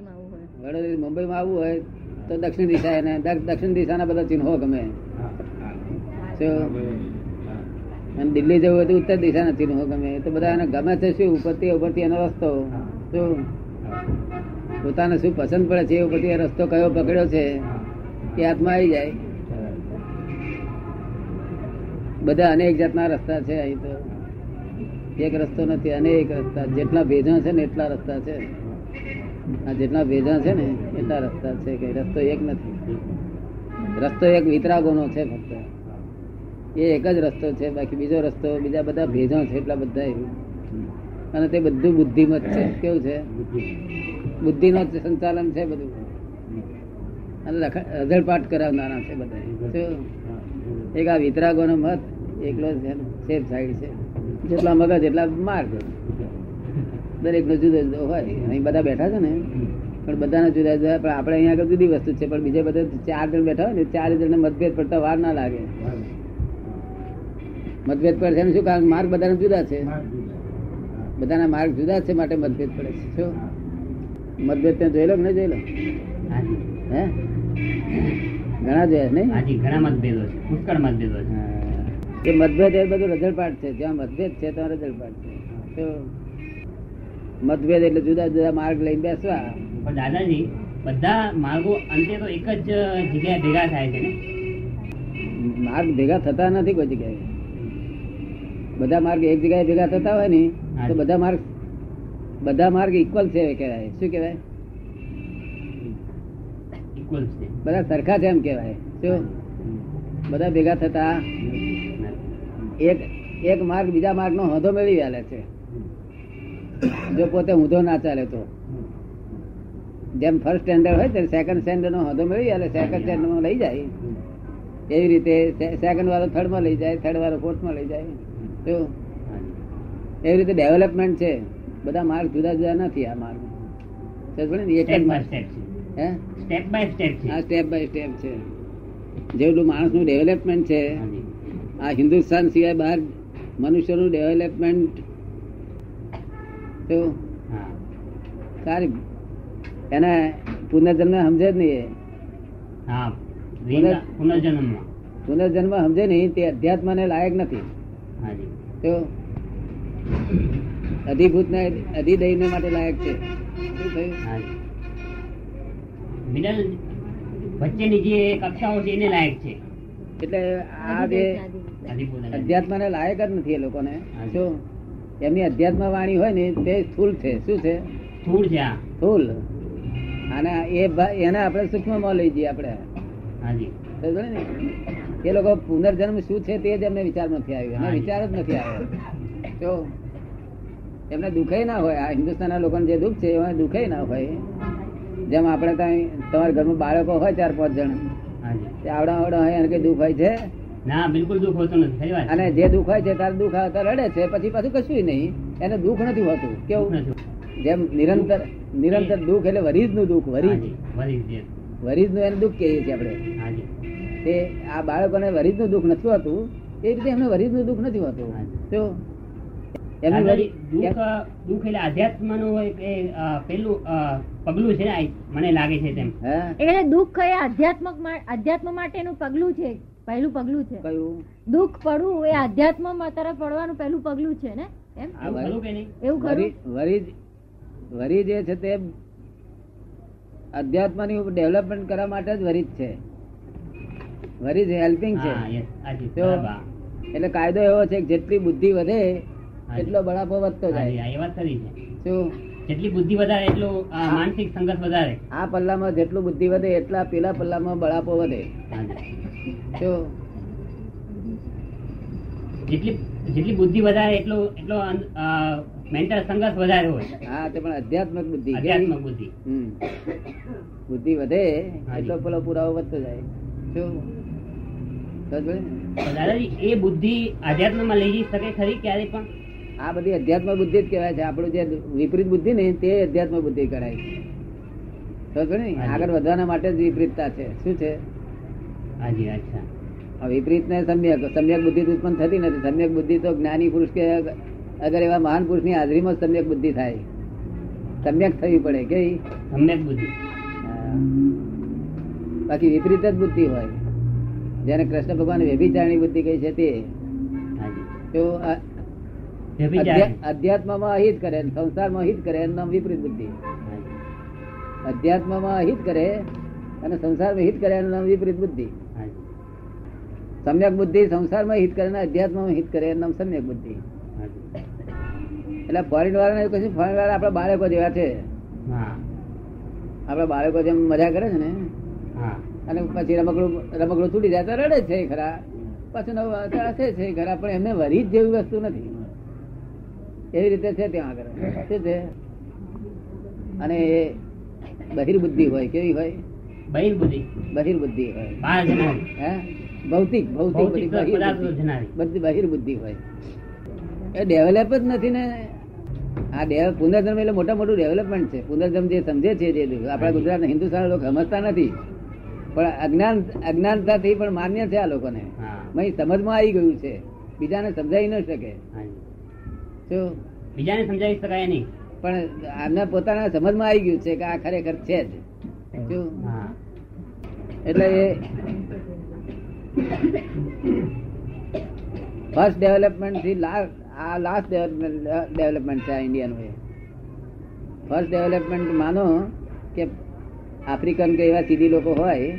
વડોદરા મુંબઈમાં આવવું હોય તો દક્ષિણ દિશા એને દક્ષિણ દિશાના બધા ચિહ્નો ગમે. અને દિલ્હી જવું હોય તો ઉત્તર દિશાના ચિહ્નો ગમે. તો બધા એને ગમે છે શું? ઉપરથી ઉપરથી એનો રસ્તો. શું પોતાને શું પસંદ પડે છે એ ઉપરથી રસ્તો કયો પકડ્યો છે એ હાથમાં આવી જાય. બધા અનેક જાતના રસ્તા છે અહીં તો. એક રસ્તો નથી અનેક રસ્તા. જેટલા ભેજા છે ને એટલા રસ્તા છે. આ જેટલા ભેજા છે ને, એટલા રસ્તા છે કે રસ્તો એક નથી. રસ્તો એક વિતરાગોનો છે ફક્ત. એ એક જ રસ્તો છે, બાકી બીજો રસ્તો, બીજા બધા ભેજા છે એટલા બધા અને તે બધું બુદ્ધિમત છે. કેવું છે? બુદ્ધિનો સંચાલન છે બધું. અને રઝળપાટ કરાવનારા છે બધા. એક આ વિતરાગોનો મત એકલો સેફ સાઈડ છે. જેટલા મગજ, એટલા માર્ગ. દરેક નો જુદો જુદો હોય. અહીં બધા બેઠા છે ને. પણ બધાના જુદા જુદા પણ આપણે અહીંયા આગળ જુદી વસ્તુ છે. પણ બીજા બધા ચાર જણ બેઠા હોય ને ચાર જણ મતભેદ પડતા વાર ના લાગે. મતભેદ પડે છે શું કારણ? માર્ગ બધાના જુદા છે. બધાના માર્ગ જુદા છે માટે મતભેદ પડે છે. શું મતભેદ ત્યાં જોઈ કે નહીં જોઈ લો હે? ઘણા જોયા નહીં? હાજી ઘણા મતભેદો છે. પુષ્કળ મતભેદો છે. એ મતભેદ એ બધું રજળપાટ છે. જ્યાં મતભેદ છે ત્યાં રજળપાટ છે. તો મતભેદ એટલે જુદા જુદા માર્ગ લઈને બેસવા. પણ દાદાજી બધા માર્ગો અંતે તો એક જ જગ્યાએ ભેગા થાય છે ને? માર્ગ ભેગા થતા નથી કોઈ જગ્યાએ. બધા માર્ગ એક જગ્યાએ ભેગા થતા હોય ને તો બધા માર્ગ બધા માર્ગ ઇક્વલ છે કહેવાય. શું કહેવાય? ઇક્વલ છે. બધા સરખા છે એમ કહેવાય. શું? બધા ભેગા થતા એક એક માર્ગ બીજા માર્ગ નો હોંધો મેળવી આલે છે. જો પોતે ઊંધો ના ચાલે તો. જેમ ફર્સ્ટ સ્ટેન્ડર્ડ હોય ત્યારે સેકન્ડ સ્ટેન્ડર્ડ નો હોદો મેળવી એટલે સેકન્ડ સ્ટેન્ડર્ડમાં લઈ જાય. એવી રીતે સેકન્ડ વાળો થર્ડમાં લઈ જાય થર્ડ વાળો ફોર્થમાં લઈ જાય. તો એવી રીતે ડેવલપમેન્ટ છે. બધા માર્ગ જુદા જુદા નથી આ માર્ગ? એક જ સ્ટેપ બાય માર્ગ સ્ટેપ છે. હે? સ્ટેપ બાય સ્ટેપ છે. આ સ્ટેપ બાય સ્ટેપ છે. જેટલું માણસનું ડેવલપમેન્ટ છે આ હિન્દુસ્તાન સિવાય બહાર મનુષ્યનું ડેવલપમેન્ટ તો સારી. એને પુનર્જન્મ સમજે જ નહીં પુનર્જન્મમાં. પુનર્જન્મ સમજે નહીં તે અધ્યાત્મ ને લાયક નથી. તો અધિભૂત ને અધિદૈન માટે લાયક છે. શું થયું? વચ્ચેની જે કક્ષાઓ છે એને લાયક છે. એટલે આ જે અધ્યાત્મ ને લાયક. જ નથી એ લોકોને. શું એમની અધ્યાત્મ વાણી હોય ને તે સ્થુલ છે. શું છે? સ્થુલ છે અને એ એને આપણે સૂક્ષ્મમાં લઈ જઈએ આપણે. ને? એ લોકો પુનર્જન્મ શું છે તે જ એમને વિચાર નથી આવ્યો. એમને વિચાર જ નથી આવ્યો. તો એમને દુઃખે ના હોય આ હિન્દુસ્તાનના લોકોને જે દુઃખ છે એમાં દુઃખે ના હોય. જેમ આપણે ત્યાં તમારા ઘરમાં બાળકો હોય ચાર પાંચ જણ. તે આવડા આવડા હોય એને કઈ દુઃખ હોય છે? ના બિલકુલ દુઃખ હોતું નથી અને જે દુઃખ હોય છે તારે દુઃખ રડે છે પછી પાછું કશું નહીં. એને દુઃખ નથી હોતું. કેવું. જેમ નિરંતર નિરંતર દુઃખ એટલે વરીજનું દુઃખ વરીજ. વરીજનું એને દુઃખ કહીએ છીએ આપણે. તે આ બાળકોને વરીજનું દુઃખ નથી હોતું. એ રીતે એમને વરીજનું દુઃખ નથી હોતું. તો દુઃખ દુઃખ એટલે આધ્યાત્મનું એ, પેલું પગલું છે મને લાગે છે તેમ. એટલે દુઃખ એ આધ્યાત્મક આધ્યાત્મ માટેનું પગલું છે. પહેલું પગલું છે. કયું? દુઃખ પડવું એ આધ્યાત્મ તરફ પડવાનું પહેલું પગલું છે ને? એમ? એવું ખરું કે નહીં? એવું ખરું? વરી જે છે તે અધ્યાત્મની ડેવલપમેન્ટ કરવા માટે જ વરિજ છે. વરિજ હેલ્પિંગ છે. એટલે કાયદો એવો છે કે જેટલી બુદ્ધિ વધે એટલો બળાપો વધતો જાય. એ વાત ખરી છે. શું? જેટલી બુદ્ધિ વધારે એટલું માનસિક સંઘર્ષ વધારે. આ પલ્લામાં જેટલું બુદ્ધિ વધે એટલા પેલા પલ્લામાં બળાપો વધે. હાજી. જેટલી જેટલી બુદ્ધિ વધારે એટલો એટલો મેન્ટલ સંઘર્ષ વધારે હોય. હા તે પણ અધ્યાત્મક બુદ્ધિ અધ્યાત્મક બુદ્ધિ. બુદ્ધિ વધે એટલો પેલો પુરાવો વધતો જાય. શું દાદાજી એ બુદ્ધિ અધ્યાત્મમાં લઈ જઈ શકે ખરી ક્યારે પણ? આ બધી અધ્યાત્મ બુદ્ધિ જ કહેવાય છે. આપણું જે વિપરીત બુદ્ધિ ને તે અધ્યાત્મ બુદ્ધિ કરાય. આગળ વધવાના માટે જ વિપરીતતા છે. શું છે? હાજી અચ્છા આ વિપરીત ને સમ્યક સમ્યક બુદ્ધિ ઉત્પન્ન થતી નથી. સમ્યક બુદ્ધિ તો જ્ઞાની પુરુષ કે અગર એવા મહાન પુરુષની હાજરીમાં સમ્યક બુદ્ધિ થાય. સમ્યક થવી પડે કે સમ્યક બુદ્ધિ. બાકી વિપરીત જ બુદ્ધિ હોય. જેને કૃષ્ણ ભગવાન વ્યભિચારણી બુદ્ધિ કહી છે તે. તો અધ્યાત્મમાં અહિત કરે સંસારમાં અહિત કરે એનું નામ વિપરીત બુદ્ધિ. અધ્યાત્મમાં અહિત કરે અને સંસારમાં હિત કરે એનું નામ વિપરીત બુદ્ધિ. સમ્યક બુદ્ધિ સંસારમાં હિત કરે અધ્યાત્મમાં હિત કરે એમ સમ્યક બુદ્ધિ. એટલે ફોરેન એવું કશું ફોરેન વાળા આપણા બાળકો જેવા છે. આપણા બાળકો જેમ મજા કરે છે ને અને પછી રમકડું રમકડું તૂટી જાય તો રડે છે ખરા. પાછું નવું હસે છે ખરા પણ એમને વરી જ જેવી વસ્તુ નથી. એવી રીતે છે ત્યાં આગળ. શું છે? અને એ બહિર્બુદ્ધિ હોય કેવી હોય? બહિર્બુદ્ધિ. બહિર્બુદ્ધિ હોય. હે? ભૌતિક ભૌતિક બધી બહિર્બુદ્ધિ. હોય. એ ડેવલપ જ નથી ને. આ ડેવ પુનર્જન્મ એટલે મોટા મોટું ડેવલપમેન્ટ છે. પુનર્જન્મ જે સમજે છે જે આપણા ગુજરાત હિન્દુસ્તાન લોકો સમજતા નથી. પણ અજ્ઞાન અજ્ઞાનતાથી પણ માન્ય છે આ લોકોને. સમજમાં આવી ગયું છે. બીજાને સમજાવી ન શકે. શું બીજાને સમજાવી શકાય નહીં. પણ આમને પોતાના સમજમાં આવી ગયું છે કે આ ખરેખર છે જ. એટલે એ ફર્સ્ટ ડેવલપમેન્ટથી આ લાસ્ટ ડેવલપમેન્ટ છે આ ઇન્ડિયાનું એ ફર્સ્ટ ડેવલપમેન્ટ માનો કે આફ્રિકન કે એવા સીધી લોકો હોય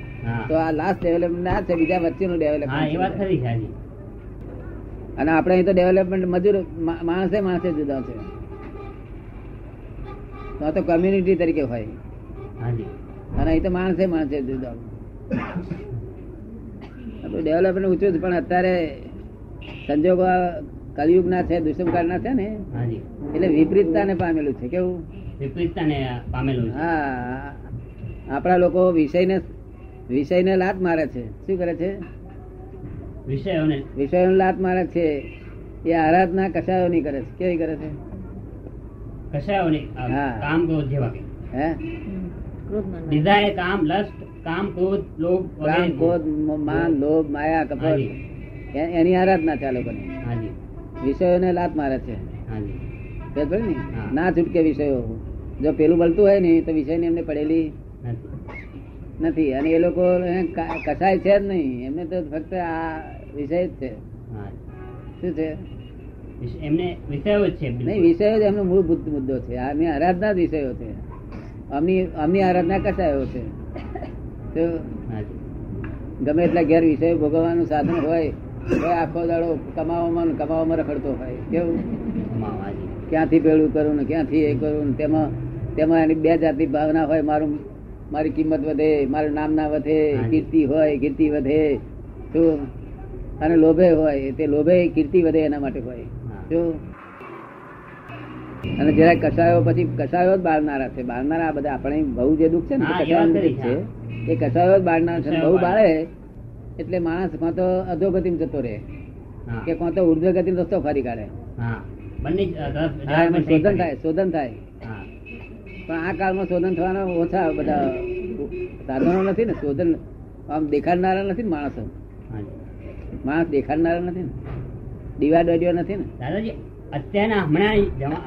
તો આ લાસ્ટ ડેવલપમેન્ટ આ છે બીજા વચ્ચેનું ડેવલપમેન્ટ અને આપણે અહીં તો ડેવલપમેન્ટ મજૂર માણસે માણસે જુદા છે. તો તો કમ્યુનિટી તરીકે હોય. અને અહીં તો માણસે માણસે જુદા. ડેવલપમેન્ટ ઊંચું પણ અત્યારે સંજોગો કલયુગ ના છે દુષ્મકાળના છે ને હાજી. એટલે વિપરીતતાને પામેલું છે કેવું? વિપરીતતાને પામેલું હા આપણા લોકો વિષયને વિષયને લાત મારે છે. શું કરે છે? વિષયોને. વિષયોને લાત મારે છે. એ આરાધના કશાયોની કરે છે. કેવી કરે છે? કશાયોને. કામ જેવા કે. હે? ડિઝાયર કામ લસ્ટ કામ ક્રોધ લોભ કામ ક્રોધ માન લોભ માયા કપટ એની આરાધના છે આ લોકોની વિષયોને લાત મારે છે. ને? ના છૂટકે વિષયો. જો પેલું બળતું હોય ને તો વિષયની એમને પડેલી નથી. અને એ લોકો કસાય છે જ નહીં. એમને તો ફક્ત આ વિષય જ છે. શું છે? એમને વિષયો જ છે નહીં વિષયો જ એમનો મૂળભૂત મુદ્દો છે. આની આરાધના જ વિષયો છે. અમની અમની આરાધના કસાયો છે. ગમે એટલા ઘેર વિષય ભોગવવાનું સાધન હોય તો આખો દાડો કમાવામાં કમાવામાં રખડતો હોય. કેવું? ક્યાંથી પેલું કરું ને ક્યાંથી એ કરું ને તેમાં તેમાં એની બે જાતની ભાવના હોય. મારું મારી કિંમત વધે મારું નામ ના વધે કીર્તિ હોય કીર્તિ વધે. તો અને લોભે હોય તે લોભે કીર્તિ વધે એના માટે હોય. જો અને જરા કસાયો પછી કસાયો જ બાળનારા છે. બાળનારા બધા આપણે બહુ જે દુઃખ છે ને દુઃખ છે એ કસાયો છે બહુ બાળે. એટલે માણસ કાં તો અધોગતિમાં જતો રહે. કે કાં તો ઉર્ધ્વગતિ રસ્તો ફરી કાઢે. શોધન થાય શોધન થાય. પણ આ કાળમાં શોધન થવાના ઓછા બધા સાધનો નથી ને શોધન આમ દેખાડનારા નથી ને માણસો. માણસ દેખાડનારા નથી ને. ડિવાઈડ વાઈડ્યો નથી ને. દાદાજી અત્યારના હમણાં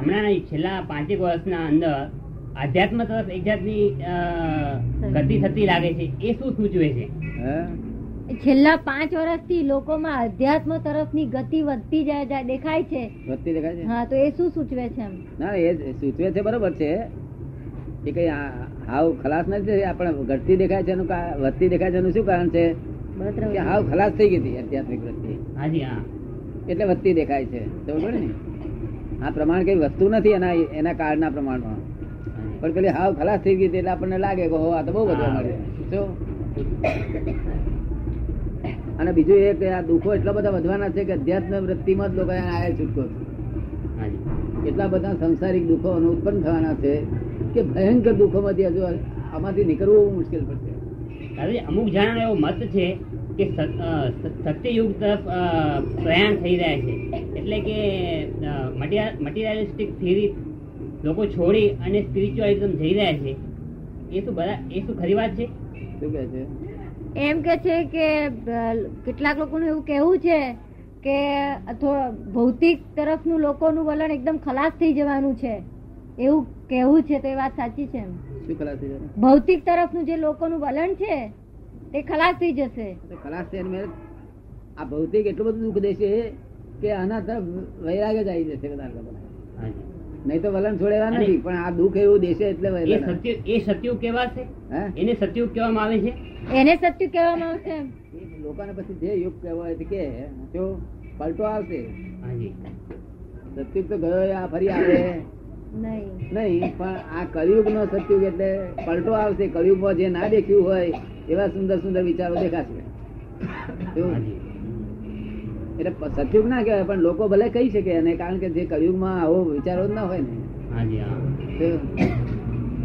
હમણાં છેલ્લા પાંચેક વર્ષના અંદર આધ્યાત્મ તરફ એક જાતની ગતિ થતી લાગે છે. એ શું સૂચવે છે? છેલ્લા પાંચ વર્ષથી લોકોમાં અધ્યાત્મ તરફની ગતિ વધતી જાય જાય દેખાય છે. વધતી દેખાય છે? હા તો એ શું સૂચવે છે ના એ સૂચવે છે બરોબર છે. એ કઈ હાવ ખલાસ નથી આપણે ઘટતી દેખાય છે એનું વધતી દેખાય છે એનું શું કારણ છે? કે હાવ ખલાસ થઈ ગઈ હતી આધ્યાત્મિક વૃત્તિ. હાજી હા. એટલે વધતી દેખાય છે. સમજ પડી ને? આ પ્રમાણ કઈ વસ્તુ નથી એના એના કાળના પ્રમાણમાં. પણ પેલી હાવ ખલાસ થઈ ગઈ એટલે આપણને લાગે કે હો આ તો બહુ વધવા મળે જો અને બીજું એ કે આ દુઃખો એટલા બધા વધવાના છે કે અધ્યાત્મ વૃત્તિમાં જ લોકો આયા છૂટકો એટલા બધા સંસારિક દુઃખો ઉત્પન્ન થવાના છે કે ભયંકર દુઃખોમાંથી હજુ આમાંથી નીકળવું મુશ્કેલ પડશે. દાદાજી અમુક જણાનો એવો મત છે કે સત- સત્યયુગ તરફ પ્રયાણ થઈ રહ્યા છે. એટલે કે મટીરિયાલિસ્ટિક થિયરી લોકો છોડી અને સ્પિરિચ્યુઅલિઝમ જઈ રહ્યા છે. એ શું બધા એ શું ખરી વાત છે? શું કહે છે? એમ કે છે કે કેટલાક લોકોનું એવું કહેવું છે કે થો- ભૌતિક તરફનું લોકોનું વલણ એકદમ ખલાસ થઈ જવાનું છે. એવું કહેવું છે તો એ વાત સાચી છે શું ખલાસ થઈ જશે ભૌતિક તરફનું જે લોકોનું વલણ છે તે ખલાસ થઈ જશે. ખલાસ થઈ આ ભૌતિક એટલું બધું દુઃખ દેશે કે આના તરફ વૈરાગ્ય જ આવી જશે. હાજી. નહીં તો વલણ છોડેવા અને- નથી પણ આ દુઃખ એવું દેશે એટલે એ સત્ય એ સત્યુગ કેવાશે એને સત્યુગ કહેવામાં આવે છે? એને સત્ય કહેવામાં આવશે એમ. લોકોને પછી જે યુગ કહેવાય હોય કે જો પલટો આવશે સત્યુગ તો ગયો આ ફરી આવે. નહીં. નહીં પણ આ કળિયુગ નો સત્યુગ એટલે પલટો આવશે કળિયુગમાં જે ના દેખ્યું હોય એવા સુંદર સુંદર વિચારો દેખાશે. એટલે સતયુગ ના કહેવાય પણ લોકો ભલે કહી શકે અને કારણ કે જે કળિયુગમાં આવો વિચારો ના હોય ને.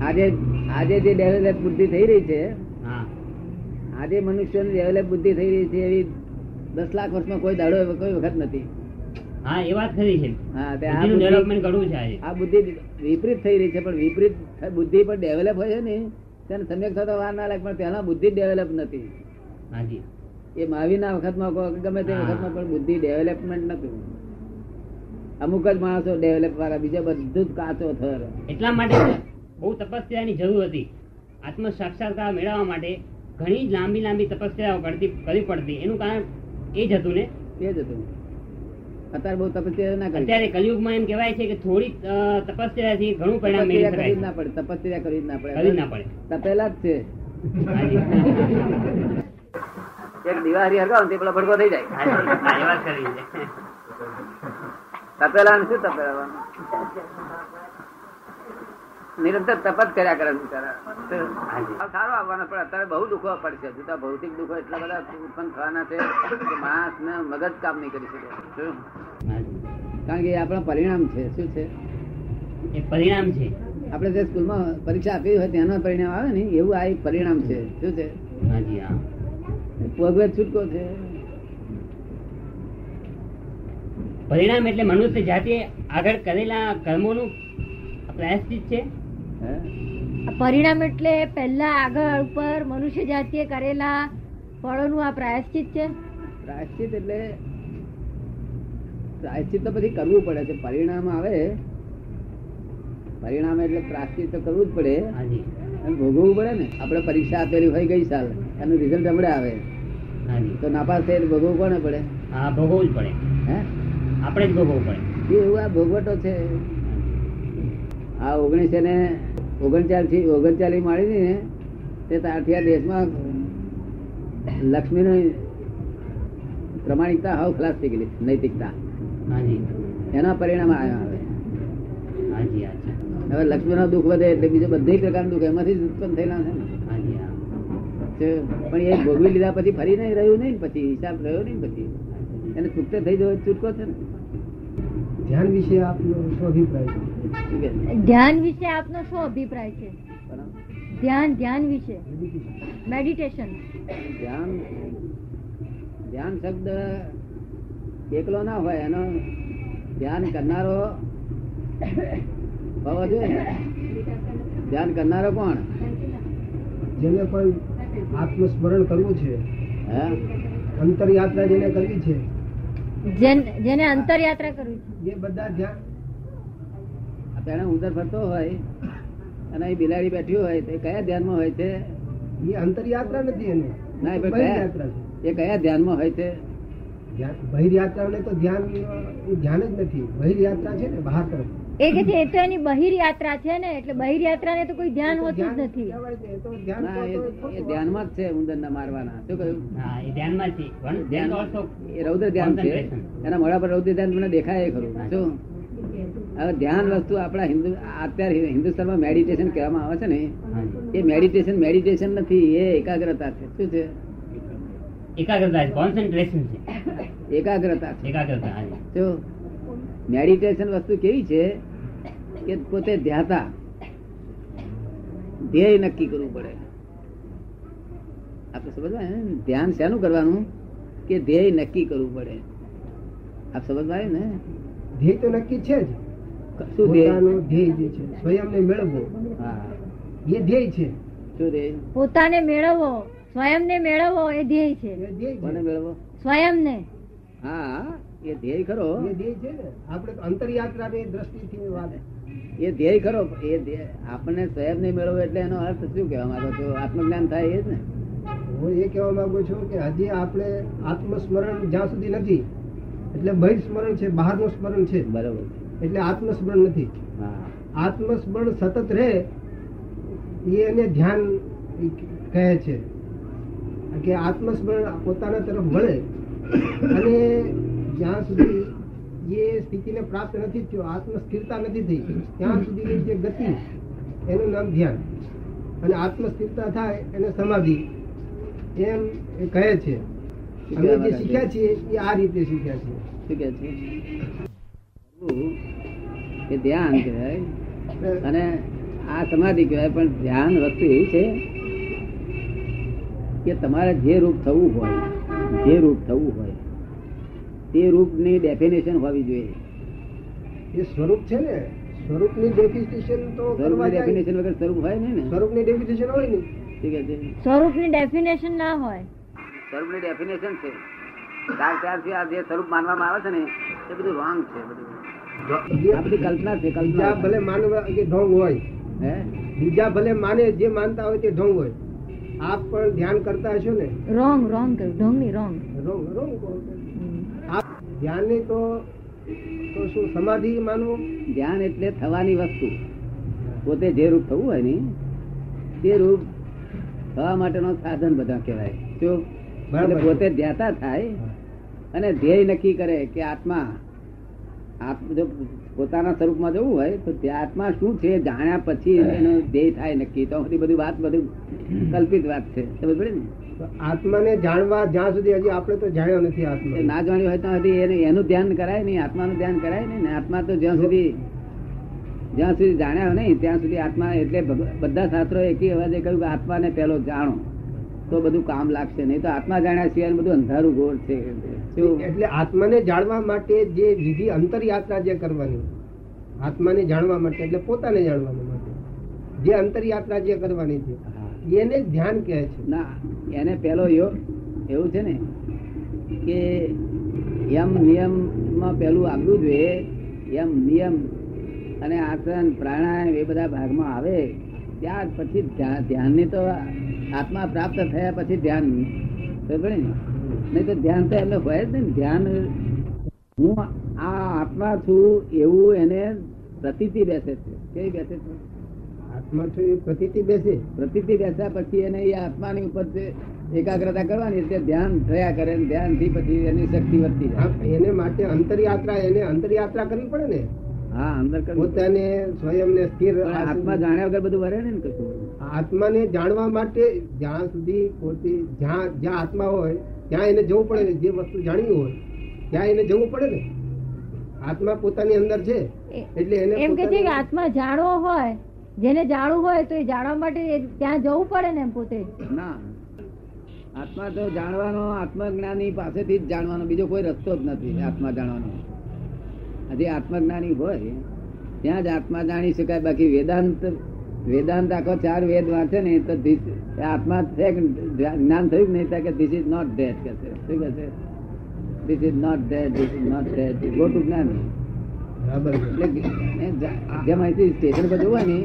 આજે આજે જે ડેવલપ બુદ્ધિ થઈ રહી છે આજે મનુષ્યની ડેવલપ બુદ્ધિ થઈ રહી છે એવી દસ લાખ વર્ષમાં કોઈ દાડો કોઈ વખત નથી. હા એ વાત ખરી છે. આ બુદ્ધિ વિપરીત થઈ રહી છે પણ વિપરીત બુદ્ધિ પણ ડેવલપ હોય છે ને તેને સમ્યક થતા વાર ના લાગે પણ પહેલા બુદ્ધિ ડેવલપ નથી. હાજી. એ મહાવીરના વખતમાં ગમે તે. વખતમાં પણ બુદ્ધિ ડેવલપમેન્ટ નથી અમુક જ માણસો ડેવલપ વાળા બીજા બધું જ કાચો થર. એટલા માટે બહુ તપસ્યાની જરૂર હતી. આત્મ સાક્ષાત્કાર મેળવવા માટે ઘણી જ લાંબી લાંબી તપસ્યાઓ કરતી કરવી પડતી. એનું કારણ એ જ હતું ને? એ જ હતું. અત્યારે બહુ તપસ્યા ના કરી. અત્યારે કલયુગમાં એમ કહેવાય છે કે થોડી તપસ્યાથી ઘણું પરિણામ મેળવી શકાય ના પડે. તપસ્યા કરવી જ ના કરી જ ના પડે. પડે તપેલા જ છે. એક દિવાળી હરગાવ તે પેલો ભડકો થઈ જાય. તપેલા શું તપેલા નિરંતર તપત કર્યા કરે બિચારા સારો આવવાનો પણ અત્યારે બહુ દુઃખો પડશે. જુદા ભૌતિક દુઃખો એટલા બધા ઉત્પન્ન થવાના છે કે માણસ ને મગજ કામ નહીં કરી શકે. શું? કારણ કે એ આપણા પરિણામ છે. શું છે? એ પરિણામ છે. આપણે જે સ્કૂલમાં પરીક્ષા આપી હોય તેના પરિણામ આવે ને એવું આ એક પરિણામ છે. શું છે? હાજી હા. ભગવત છૂટકો છે. પરિણામ એટલે મનુષ્ય જાતે આગળ કરેલા કર્મોનું પ્રાયશ્ચિત છે? પરિણામ એટલે પહેલા આગળ ઉપર મનુષ્ય જાતિએ કરેલા ફળોનું આ પ્રાયશ્ચિત છે? પ્રાયશ્ચિત એટલે પ્રાયશ્ચિત તો પછી કરવું પડે છે. પરિણામ આવે. પરિણામ એટલે પ્રાયશ્ચિત તો કરવું જ પડે. હાજી. અને ભોગવવું પડે ને. આપણે પરીક્ષા આપેલી હોય ગઈ સાલ એનું રિઝલ્ટ હમણાં આવે. તો નાપાસ થાય ભોગવવું કોને પડે? હા ભોગવવું જ પડે. હે? આપણે જ ભોગવવું પડે. એવું આ ભોગવટો છે. આ ઓગણીસો ને ઓગણચાલીસ ઓગણચાલીસ માળી ને તે ત્યારથી આ દેશમાં લક્ષ્મીની પ્રમાણિકતા હાવ ખલાસ થઈ ગયેલી નૈતિકતા. એના પરિણામ આવ્યા આવે. હાજી હાજી હવે લક્ષ્મીનો દુઃખ વધે એટલે બીજું બધી પ્રકારનું દુઃખ એમાંથી જ ઉત્પન્ન થયેલા છે ને. હાજી હા. છે. પણ એ ભોગવી લીધા પછી ફરી નહીં રહ્યું નહીં પછી હિસાબ રહ્યો નહીં પછી. એને ચૂકતે થઈ જવો છૂટકો છે ને. ધ્યાન વિશે આપનો શું અભિપ્રાય છે? ધ્યાન વિશે આપનો શું અભિપ્રાય છે? ધ્યાન ધ્યાન વિશે? મેડિટેશન ધ્યાન ધ્યાન શબ્દ એકલો ના હોય એનો ધ્યાન કરનારો હોવો જોઈએ ને. ધ્યાન કરનારો કોણ? જેને પણ આત્મસ્મરણ કરવું છે હે? અંતર યાત્રા જેને કરવી છે જેન- અંતરયાત્રા કરવી છે. એ બધા ધ્યાન તેને ઉંદર ફરતો હોય અને એ બિલાડી બેઠી હોય તો કયા ધ્યાનમાં હોય છે? એ અંતર યાત્રા નથી એને ના એ કયા યાત્રા છે. એ કયા ધ્યાનમાં હોય છે? ને તો ધ્યાન ધ્યાન જ નથી. બહિર યાત્રા છે ને બહાર તરફ. એ કે છે એ તો એની બહિર યાત્રા છે ને એટલે બહિર યાત્રાને તો કોઈ ધ્યાન હોતું જ નથી. એ ધ્યાનમાં જ છે ઉંદર ના મારવાના. શું કહ્યું? હા એ ધ્યાનમાં છે પણ ધ્યાન એ રૌદ્ર ધ્યાન છે. એના મોડા પર રૌદ્ર ધ્યાન મને દેખાય ખરું. શું? હવે ધ્યાન વસ્તુ આપણા હિન્દુ અત્યારે હિન્દુસ્તાનમાં મેડિટેશન કહેવામાં આવે છે ને એ મેડિટેશન મેડિટેશન નથી એ એકાગ્રતા છે. શું છે? એકાગ્રતા કોન્સન્ટ્રેશન છે. એકાગ્રતા એકાગ્રતા જો મેડિટેશન વસ્તુ કેવી છે? કે પોતે ધ્યાતા. ધ્યેય નક્કી કરવું પડે. આપણે સમજવા ને ધ્યાન શેનું કરવાનું? કે ધ્યેય નક્કી કરવું પડે? આપ સમજવા ને? ધ્યેય તો નક્કી છે જ. શું ધ્યેય? ધ્યેય જે છે સ્વયંને મેળવવો. હા. એ ધ્યેય છે. શું ધ્યેય? પોતાને મેળવવો. સ્વયંને મેળવવો એ ધ્યેય છે. એ ધ્યેય કોને છે મેળવો સ્વયંને. હા. એ ધ્યેય ખરો. એ ધ્યેય છે ને. આપણે અંતરયાત્રાની દ્રષ્ટિથી વાત. એ ધ્યેય ખરો એ આપણને સ્વયં નહીં મેળવો એટલે એનો અર્થ શું કહેવા માંગો છો? આત્મજ્ઞાન થાય એ જ ને. હું એ કહેવા માંગુ છું કે હજી આપણે આત્મસ્મરણ જ્યાં સુધી નથી એટલે બહિસ્મરણ છે બહારનું સ્મરણ છે. બરોબર. એટલે આત્મસ્મરણ નથી. આત્મસ્મરણ સતત રહે એ એને ધ્યાન કહે છે. કે આત્મસ્મરણ પોતાના તરફ વળે. અને જ્યાં સુધી જે સ્થિતિને પ્રાપ્ત નથી થયો આત્મ સ્થિરતા નથી થઈ ત્યાં સુધીની જે ગતિ એનું નામ ધ્યાન. અને આત્મ સ્થિરતા થાય એને સમાધિ એમ એ કહે છે. અમે જે શીખ્યા છીએ એ આ રીતે શીખ્યા છીએ. શીખ્યા છે? એ ધ્યાન કહેવાય. અને આ સમાધિ કહેવાય પણ ધ્યાન વસ્તુ એવી છે કે તમારે જે રૂપ થવું હોય જે રૂપ થવું હોય તે રૂપની ડેફિનેશન હોવી જોઈએ. એ સ્વરૂપ છે ને સ્વરૂપની ડેફિનેશન તો ડેફિનેશન વગર સ્વરૂપ હોય ને. સ્વરૂપની ડેફિનેશન હોય ને. સ્વરૂપની ડેફિનેશન ના હોય. સ્વરૂપની ડેફિનેશન છે. ત્યાર ત્યારથી આ જે સ્વરૂપ માનવામાં આવે છે ને એ બધું રોંગ છે બધું. આ બધી કલ્પના છે કલ્પના. ભલે માનવા કે ઢોંગ હોય. હે? બીજા ભલે માને જે માનતા હોય તે ઢોંગ હોય. આપ પણ ધ્યાન કરતા હશો ને? રોંગ રોંગ ઢોંગની રોંગ રોંગ રોંગ છો. તો તો શું સમાધિ માનવું ધ્યાન એટલે થવાની વસ્તુ. પોતે જે રૂપ થવું હોય ને તે રૂપ થવા માટેનો સાધન બધા કહેવાય. છે. પોતે ધ્યાતા થાય અને ધ્યેય નક્કી કરે કે આત્મા આપ જો પોતાના સ્વરૂપમાં જવું હોય તો તે આત્મા શું છે જાણ્યા પછી એનો ધ્યેય થાય નક્કી. તો બધી બધી વાત બધું કલ્પિત વાત છે. સમજ પડે ને? આત્માને જાણવા જ્યાં સુધી હજી આપણે તો જાણ્યો નથી આત્મા. ના જાણ્યું હોય ત્યાં સુધી એનું ધ્યાન કરાય નહીં આત્માનું ધ્યાન કરાય નહીં ને આત્મા તો જ્યાં સુધી જ્યાં સુધી જાણ્યા નહીં ત્યાં સુધી આત્મા એટલે બધા શાસ્ત્રો એકી અવાજે કહ્યું કે આત્માને પહેલો જાણો. તો બધું કામ લાગશે નહીં. તો આત્મા જાણ્યા સિવાય બધું અંધારું ગોળ છે? એટલે આત્માને જાણવા માટે જે વિધિ અંતરયાત્રા જે કરવાની આત્માને જાણવા માટે એટલે પોતાને જાણવા માટે. જે અંતરયાત્રા જે કરવાની છે. એને ધ્યાન કહે છે. ના, એને પેલો યોગ એવું છે ને, કે યમ નિયમમાં પેલું આવવું જોઈએ, યમ નિયમ અને આસન પ્રાણાયામ એ બધા ભાગમાં આવે, ત્યાર પછી ધ્યા- ધ્યાનની તો આત્મા પ્રાપ્ત થયા પછી ધ્યાન ને? નહીં તો ધ્યાન તો એમને હોય જ ને, ધ્યાન, હું આ આત્મા છું, એવું એને પ્રતીતિ બેસે છે. કેવી બેસે છે? પ્રતીતિ બેસે. પ્રતિતિ બેસ્યા પછી એને એ આત્માની ઉપર એકાગ્રતા કરવાની એટલે ધ્યાન થયા કરે ધ્યાનથી પછી એની શક્તિ વધતી જાય. એને માટે અંતરયાત્રા એને અંતરયાત્રા કરવી પડે ને? હા અંદર પોતાને સ્વયં ને સ્થિર આત્મા જાણ્યા વગર બધું વરે ને કશું? આત્માને જાણવા માટે જ્યાં સુધી પોતે જ્યાં જ્યાં આત્મા હોય ત્યાં એને જવું પડે ને. જે વસ્તુ જાણવી હોય ત્યાં એને જવું પડે ને. આત્મા પોતાની અંદર છે. એટલે એને એમ કે છે કે આત્મા જાણવો હોય જેને જાણવું હોય તો એ જાણવા માટે ત્યાં જવું પડે ને એમ પોતે. ના. આત્મા તો જાણવાનો આત્મજ્ઞાની પાસેથી જ જાણવાનો. બીજો કોઈ રસ્તો જ નથી આત્મા જાણવાનો. જે આત્મજ્ઞાની હોય ત્યાં જ આત્મા જાણી શકાય. બાકી વેદાંત વેદાંત આખો ચાર વેદ વાંચે ને તો આત્મા છે જ્ઞાન થયું કે નહીં કે ધીસ ઇઝ નોટ ધેટ કે છે. શું કે છે? This is not that this is not that. Go to જ્ઞાન. બરાબર. એટલે એ જેમ અહીંથી સ્ટેશન પર જવું હોય ને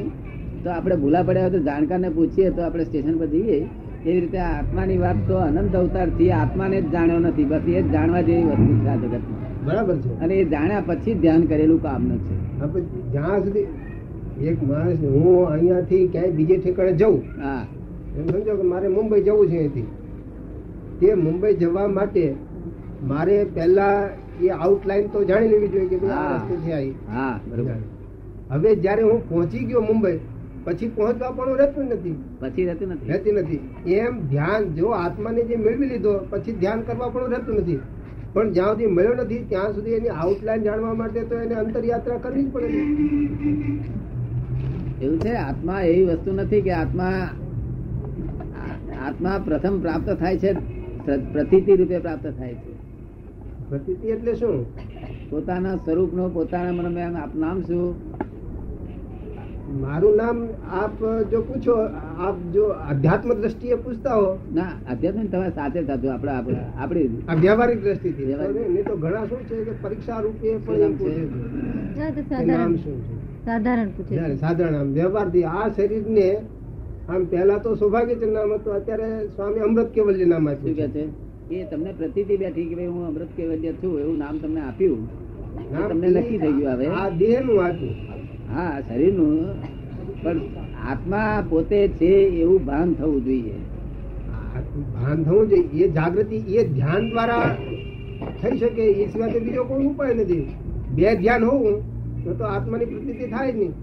તો આપણે ભૂલા પડ્યા હોય તો જાણકારને પૂછીએ તો આપણે સ્ટેશન પર જઈએ. એવી રીતે આત્માની વાત તો અનંત અવતારથી આત્માને જ જાણ્યો નથી બસ એ જ જાણવા જેવી વસ્તુ છે આ જગતમાં. બરાબર છે. અને એ જાણ્યા પછી ધ્યાન કરેલું કામ નથી આપણે જ્યાં સુધી એક માણસ હું અહીંયાથી ક્યાંય બીજે ઠેકાણે જઉં હા. એમ સમજો કે મારે મુંબઈ જવું છે અહીંથી. તે મુંબઈ જવા માટે મારે પહેલા એ આઉટલાઈન તો જાણી લેવી જોઈએ કે આ હા. રસ્તે છે હા બરાબર. હવે જ્યારે હું પહોંચી ગયો મુંબઈ પછી પહોંચવા પણ રહેતું નથી. પછી રહેતું નથી. રહેતી નથી. એમ ધ્યાન જો આત્માને જે મેળવી લીધો પછી ધ્યાન કરવા પણ રહેતું નથી. પણ જ્યાં સુધી મળ્યો નથી ત્યાં સુધી એની આઉટલાઈન જાણવા માટે તો એને અંતરયાત્રા કરવી જ પડે એવું છે આત્મા એવી વસ્તુ નથી કે આત્મા આત્મા પ્રથમ પ્રાપ્ત થાય છે પ્રતિતિ રૂપે પ્રાપ્ત થાય છે. પ્રતિતિ એટલે શું? પોતાના સ્વરૂપનો પોતાના મનમાં આપ નામ શું? મારું નામ આપ જો પૂછો આપ જો અધ્યાત્મ દ્રષ્ટિએ પૂછતા હો. ના અધ્યાત્મ તમે સાથે થતું આપણે આપણે આપણી વ્યવહારિક દ્રષ્ટિથી. નહીં તો ઘણા શું છે કે પરીક્ષા રૂપે પણ એમ પૂછે નામ શું છે? સાધારણ પૂછે. સાધારણ આમ વ્યવહારથી. આ શરીરને આમ પહેલા તો સૌભાગ્યચંદ નામ હતું અત્યારે સ્વામી અમૃત કેવલ્ય નામ કે આપ્યું છે? એ તમને પ્રતિથી બેઠી કે ભાઈ હું અમૃત કેવલ્ય છું એવું નામ તમને આપ્યું. તમને નક્કી થઈ ગયું હવે. આ દેહનું આપ્યું. હા શરીરનું. પણ આત્મા પોતે છે એવું ભાન થવું જોઈએ. ભાન થવું જોઈએ. એ જાગૃતિ એ ધ્યાન દ્વારા થઈ શકે. એ સિવાય બીજો કોઈ ઉપાય નથી. બે ધ્યાન હોવું તો આત્માની પ્રતિ થાય જ નહીં?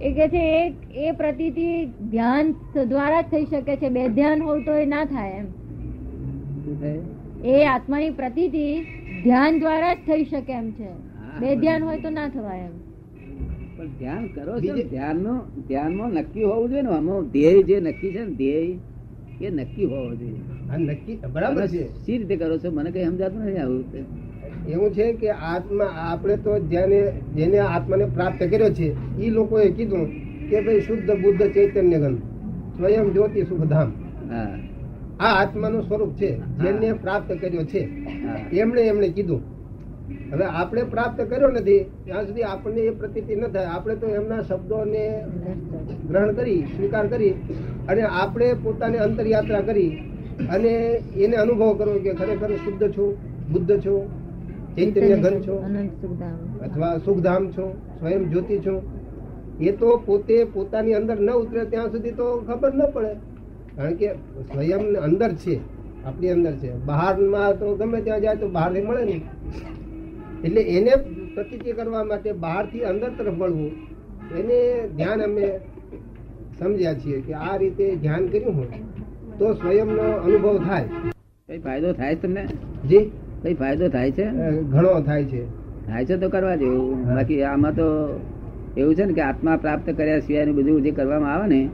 એ કે છે એ એ પ્રતીતિ ધ્યાન દ્વારા જ થઈ શકે છે. બે ધ્યાન હોય તો એ ના થાય એમ. એ આત્માની પ્રતીતિ ધ્યાન દ્વારા જ થઈ શકે એમ છે. બે ધ્યાન હોય તો ના થવાય એમ. પણ ધ્યાન કરો છો બીજે- ધ્યાનનો ધ્યાનમાં નક્કી હોવું જોઈએ ને આમાં ધ્યેય જે નક્કી છે ને ધ્યેય એ નક્કી હોવો જોઈએ. આ નક્કી બરાબર છે. સી રીતે કરો છો? મને કઈ સમજાતું નથી આવું એવું છે કે આત્મા આપણે તો જેને જેને આત્માને પ્રાપ્ત કર્યો છે એ લોકોએ કીધું કે ભાઈ શુદ્ધ બુદ્ધ ચૈતન્ય ગણ સ્વયં જ્યોતિ સુખધામ આ આત્માનું સ્વરૂપ છે જેને પ્રાપ્ત કર્યો છે. એમણે એમણે કીધું. હવે આપણે પ્રાપ્ત કર્યો નથી, ત્યાં સુધી આપણને એ પ્રતિ ન થાય. આપણે તો એમના શબ્દોને ગ્રહણ કરી, સ્વીકાર કરી અને આપણે પોતાની અંતરયાત્રા કરી અને એને અનુભવ કરવો કે ખરેખર શુદ્ધ છું, બુદ્ધ છું, ચૈતન્ય ઘન છો, અથવા સુખધામ છો, સ્વયં જ્યોતિ છું. એ તો પોતે પોતાની અંદર ન ઉતરે ત્યાં સુધી તો ખબર ન પડે. કારણ કે સ્વયં અંદર છે, આપણી અંદર છે. બહારમાં તો ગમે ત્યાં જાય તો બહારથી મળે નહીં. એટલે એને પ્રતિક્રિયા કરવા માટે બહારથી અંદર તરફ વળવું એને ધ્યાન અમે સમજ્યા છીએ કે આ રીતે ધ્યાન કર્યું હોય તો સ્વયંનો અનુભવ થાય. કઈ ફાયદો થાય તમને? જી? કઈ ફાયદો થાય છે? ઘણો થાય છે. થાય છે તો કરવા જેવું. બાકી આમાં તો એવું છે ને કે આત્મા પ્રાપ્ત કર્યા સિવાયનું બધું જે કરવામાં આવે ને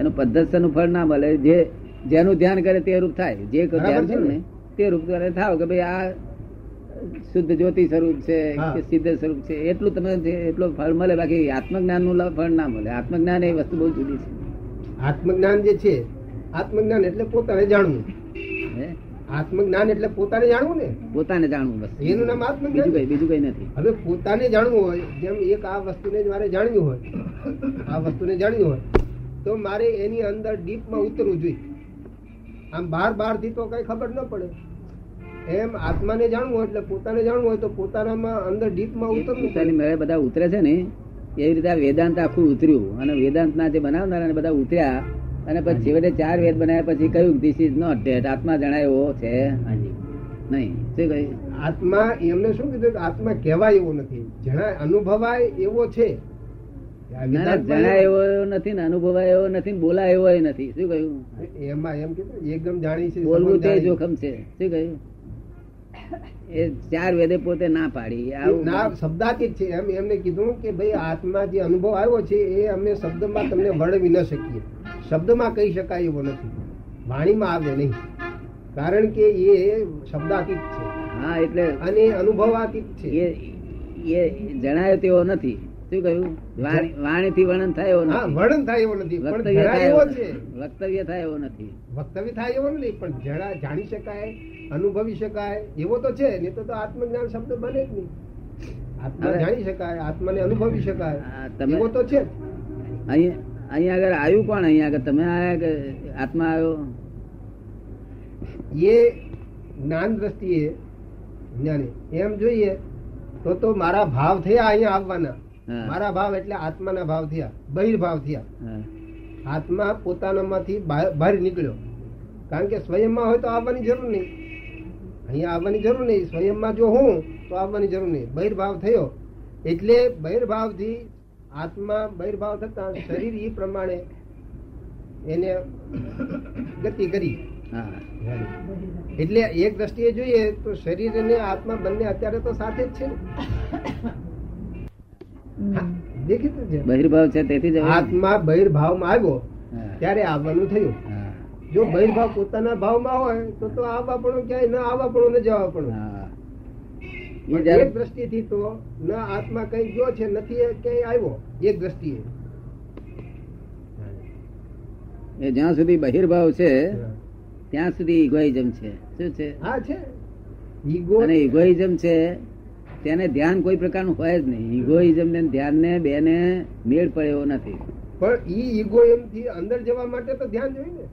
એનું પદ્ધતિનું ફળ ના મળે. જે જેનું ધ્યાન કરે તે રૂપ થાય. જે ધ્યાન છે ને? તે રૂપ કરે. થાવ કે ભાઈ આ શુદ્ધ જ્યોતિ સ્વરૂપ છે કે સિદ્ધ સ્વરૂપ છે એટલું તમે એટલો ફળ મળે બાકી આત્મજ્ઞાનનું ફળ ના મળે. આત્મજ્ઞાન એ વસ્તુ બહુ જુદી આત્મજ્ઞાન જે છે આત્મજ્ઞાન એટલે પોતાને જાણવું. છે? આત્મજ્ઞાન એટલે પોતાને જાણવું ને? પોતાને જાણવું બસ. એનું નામ બીજું આત્મજ્ઞાન કઈ બીજું કઈ નથી. હવે પોતાને જાણવું હોય જેમ એક આ વસ્તુને મારે જાણવી હોય આ વસ્તુને જાણવી હોય તો મારે એની અંદર ડીપમાં ઉતરવું જોઈએ. આમ બાર બારથી તો કઈ ખબર ન પડે. એમ આત્માને જાણવું હોય એટલે પોતાને જાણવું હોય તો પોતાનામાં અંદર ડીપમાં ઉતરવું પોતાની મેળે બધા ઉતરે છે ને એવી રીતે આ વેદાંત આખું ઉતર્યું. અને વેદાંતના જે બનાવનારા બધા ઉતર્યા અને પછી છેવટે ચાર વેદ બનાવ્યા પછી કહ્યું ધીસ ઇઝ નોટ ડેટ આત્મા જણાય એવો છે નહીં. શું કહ્યું? આત્મા એમને શું કીધું? આત્મા કહેવાય એવો નથી. જણાય અનુભવાય એવો છે. જણાય એવો નથી ને અનુભવાય એવો નથી ને બોલાય એવો નથી. શું કહ્યું? એમાં એમ કીધું એકદમ જાણી છે બોલવું તે જોખમ છે. શું કહ્યું? એ ચાર વેદે પોતે ના પાડી ના શબ્દાતીત છે. એમ એમને કીધું કે ભાઈ આત્મા જે અનુભવ આવ્યો છે એ અમે શબ્દમાં તમને વર્ણવી ન શકીએ. શબ્દમાં કહી શકાય એવો નથી. વાણીમાં આવે નહીં. કારણ કે એ શબ્દાતીત છે. હા એટલે અને અનુભવાતીત છે. એ એ જણાયો તેવો નથી. શું કહ્યું? વાણી વાણીથી વર્ણન થાય એવો નથી. વર્ણન થાય એવો નથી. પણ વક્તવ્ય થાય એવો છે. વક્તવ્ય થાય એવો નથી. વક્તવ્ય થાય એવો નથી પણ જાણી શકાય. અનુભવી શકાય. એવો તો છે નહીં તો આત્મજ્ઞાન શબ્દ બને જ નહીં. આત્મા જાણી શકાય આત્માને અનુભવી શકાય. એવો તો છે. અહીંયા અહીંયા આગળ આવ્યું પણ અહીંયા આગળ તમે આયા કે આત્મા આવ્યો? એ જ્ઞાન દ્રષ્ટિએ જ્ઞાને એમ જોઈએ તો તો મારા ભાવ થયા અહીંયા આવવાના. મારા ભાવ એટલે આત્માના ભાવ થયા બહિર્ભાવ થયા. આત્મા પોતાનામાંથી બહાર બહાર નીકળ્યો. કારણ કે સ્વયંમાં હોય તો આવવાની જરૂર નહીં. અહીંયા આવવાની જરૂર નહીં. સ્વયંમાં જો હું તો આવવાની જરૂર નહીં. બહિર્ભાવ થયો. એટલે બહિર્ભાવથી આત્મા બહિર્ભાવ થતા શરીર એ પ્રમાણે એને ગતિ કરી. એટલે એક દ્રષ્ટિએ જોઈએ તો શરીર અને આત્મા બંને અત્યારે તો સાથે જ છે દેખીતું છે. બહિર્ભાવ છે તેથી આત્મા બહિર્ભાવમાં આવ્યો ત્યારે આવવાનું થયું. જો બહિર્ભાવ પોતાના ભાવમાં હોય તો તો આવવા પણ ક્યાંય ના આવવા પણ ને જવા પણ એક દ્રષ્ટિથી તો ન આત્મા કઈ ગયો છે નથી ક્યાંય આવ્યો એક દ્રષ્ટિએ. એ જ્યાં સુધી બહિર્ભાવ છે ત્યાં સુધી ઇગોઇઝમ છે. શું છે? હા છે. ઈગો અને ઇગોઇઝમ છે તેને ધ્યાન કોઈ પ્રકારનું હોય જ નહીં. ઇગોઇઝમ ને ધ્યાન ને બે ને મેળ પડે એવો નથી. પણ ઈ ઇગોઇઝમ એમ થી અંદર જવા માટે તો ધ્યાન જોઈએ ને.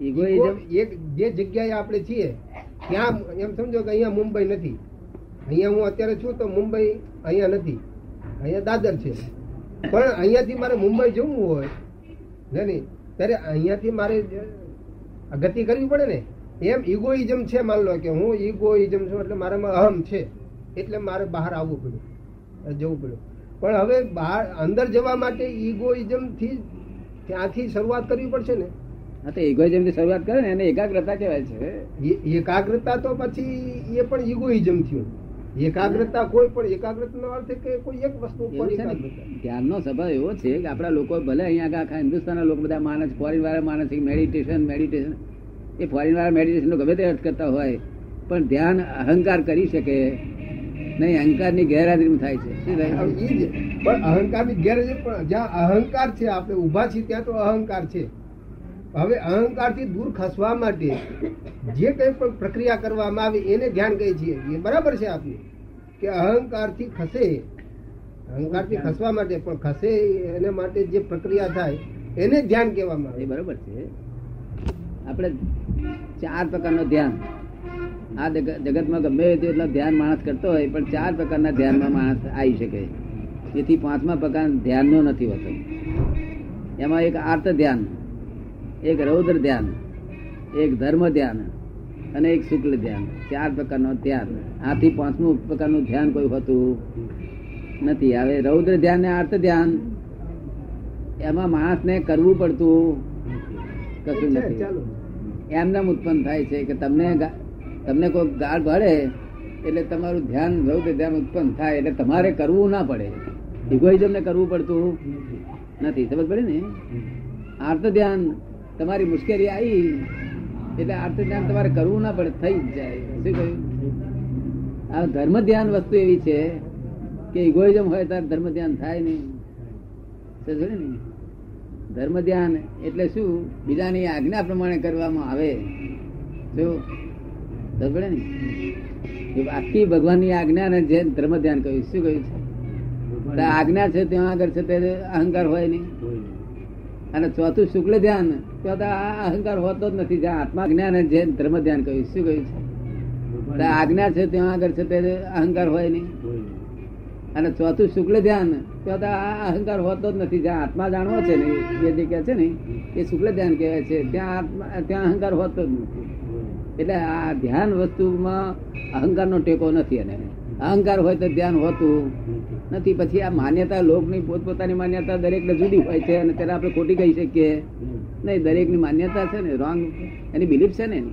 ઇગોઇઝમ એક જે જગ્યાએ આપણે છીએ ત્યાં એમ સમજો કે અહીંયા મુંબઈ નથી. અહીંયા હું અત્યારે છું તો મુંબઈ અહીંયા નથી. અહીંયા દાદર છે. પણ અહીંયાથી મારે મુંબઈ જવું હોય ને નહીં ત્યારે અહીંયાથી મારે ગતિ કરવી પડે ને? એમ ઇગોઇઝમ છે માન લો કે હું ઇગોઇઝમ છું એટલે મારામાં અહમ છે. એટલે મારે બહાર આવવું પડ્યું જવું પડ્યું. પણ હવે બહાર અંદર જવા માટે ઇગોઇઝમથી ત્યાંથી શરૂઆત કરવી પડશે ને? હા તો ઇગોઇઝમથી શરૂઆત કરે ને એને એકાગ્રતા કહેવાય છે. એકાગ્રતા તો પછી એ પણ ઇગોઇઝમ થયું. એકાગ્રતા કોઈ પણ એકાગ્રતા નો અર્થ કે કોઈ એક વસ્તુ ને? ધ્યાનનો સ્વભાવ એવો છે કે આપણા લોકો ભલે અહીંયા આખા હિન્દુસ્તાનના લોકો બધા માણસ ફોરેન વાળા માણસ મેડિટેશન મેડિટેશન એ ફોરેન વાળા મેડિટેશન નો ગમે તે અર્થ કરતા હોય પણ ધ્યાન અહંકાર કરી શકે. નહીં અહંકારની ગેરહાજરીમાં થાય છે. પણ અહંકારની ગેરજ પણ જ્યાં અહંકાર છે આપણે ઊભા છીએ ત્યાં તો અહંકાર છે. હવે અહંકારથી દૂર ખસવા માટે જે કંઈ પણ પ્રક્રિયા કરવામાં આવે એને ધ્યાન કહીએ છીએ. એ બરાબર છે આપનું? કે અહંકારથી ખસે અહંકારથી ખસવા માટે પણ ખસે એને માટે જે પ્રક્રિયા થાય, એને ધ્યાન કહેવામાં આવે. બરાબર છે. આપણે ચાર પ્રકારનું ધ્યાન. આ જગ- જગતમાં ગમે તેટલા ધ્યાન માણસ કરતો હોય, પણ ચાર પ્રકારના ધ્યાનમાં માણસ આવી શકે. એથી પાંચમા પ્રકાર ધ્યાનનો નથી હોતો. એમાં એક આર્ત ધ્યાન એક રૌદ્ર ધ્યાન એક ધર્મ ધ્યાન અને એક શુક્લ ધ્યાન. ચાર પ્રકારનો ધ્યાન આથી પાંચમું પ્રકારનું ધ્યાન કોઈ હોતું નથી. હવે રૌદ્ર ધ્યાન ને અર્થ ધ્યાન એમાં માણસને કરવું પડતું કશું નથી. એમને ઉત્પન્ન થાય છે કે તમને તમને કોઈ ગાળ ભળે એટલે તમારું ધ્યાન રૌદ્ર ધ્યાન ઉત્પન્ન થાય એટલે તમારે કરવું ના પડે. ઇગોઇઝમ ને કરવું પડતું નથી. સમજ પડે ને? આર્ત ધ્યાન તમારી મુશ્કેલી આવી એટલે આર્ત ધ્યાન તમારે કરવું ના પડે થઈ જ જાય. શું કહ્યું? આ ધર્મ ધ્યાન વસ્તુ એવી છે કે ઇગોઇઝમ હોય ત્યારે ધર્મ ધ્યાન થાય નહીં. ધર્મ ધ્યાન એટલે શું? બીજાની આજ્ઞા પ્રમાણે કરવામાં આવે. શું સમજ ને? આખી ભગવાનની આજ્ઞા ને જે ધર્મ ધ્યાન કહ્યું શું કહ્યું છે? આજ્ઞા છે ત્યાં આગળ છે તે અહંકાર હોય નહીં. અને ચોથું શુક્લ ધ્યાન તો અહંકાર હોતો જ નથી જ્યાં આત્મા જ્ઞાન જે ધર્મ ધ્યાન કહ્યું શું કહ્યું છે? આજ્ઞા છે, ત્યાં આગળ છે, તે અહંકાર હોય નહીં. અને ચોથું શુક્લ ધ્યાન ત્યાં આ અહંકાર હોતો જ નથી જ્યાં આત્મા જાણવો છે ને, એ જે કહે છે ને, એ શુક્લ ધ્યાન કહેવાય છે. ત્યાં આત્મા, ત્યાં અહંકાર હોતો જ નથી. એટલે આ ધ્યાન વસ્તુમાં અહંકારનો ટેકો નથી એને. અહંકાર હોય તો ધ્યાન હોતું. નથી. પછી આ માન્યતા, લોકની પોતપોતાની માન્યતા દરેકને જુદી હોય છે અને ત્યારે આપણે ખોટી કહી શકીએ. નહીં, દરેકની માન્યતા છે ને રોંગ એની બિલીફ છે ને એની.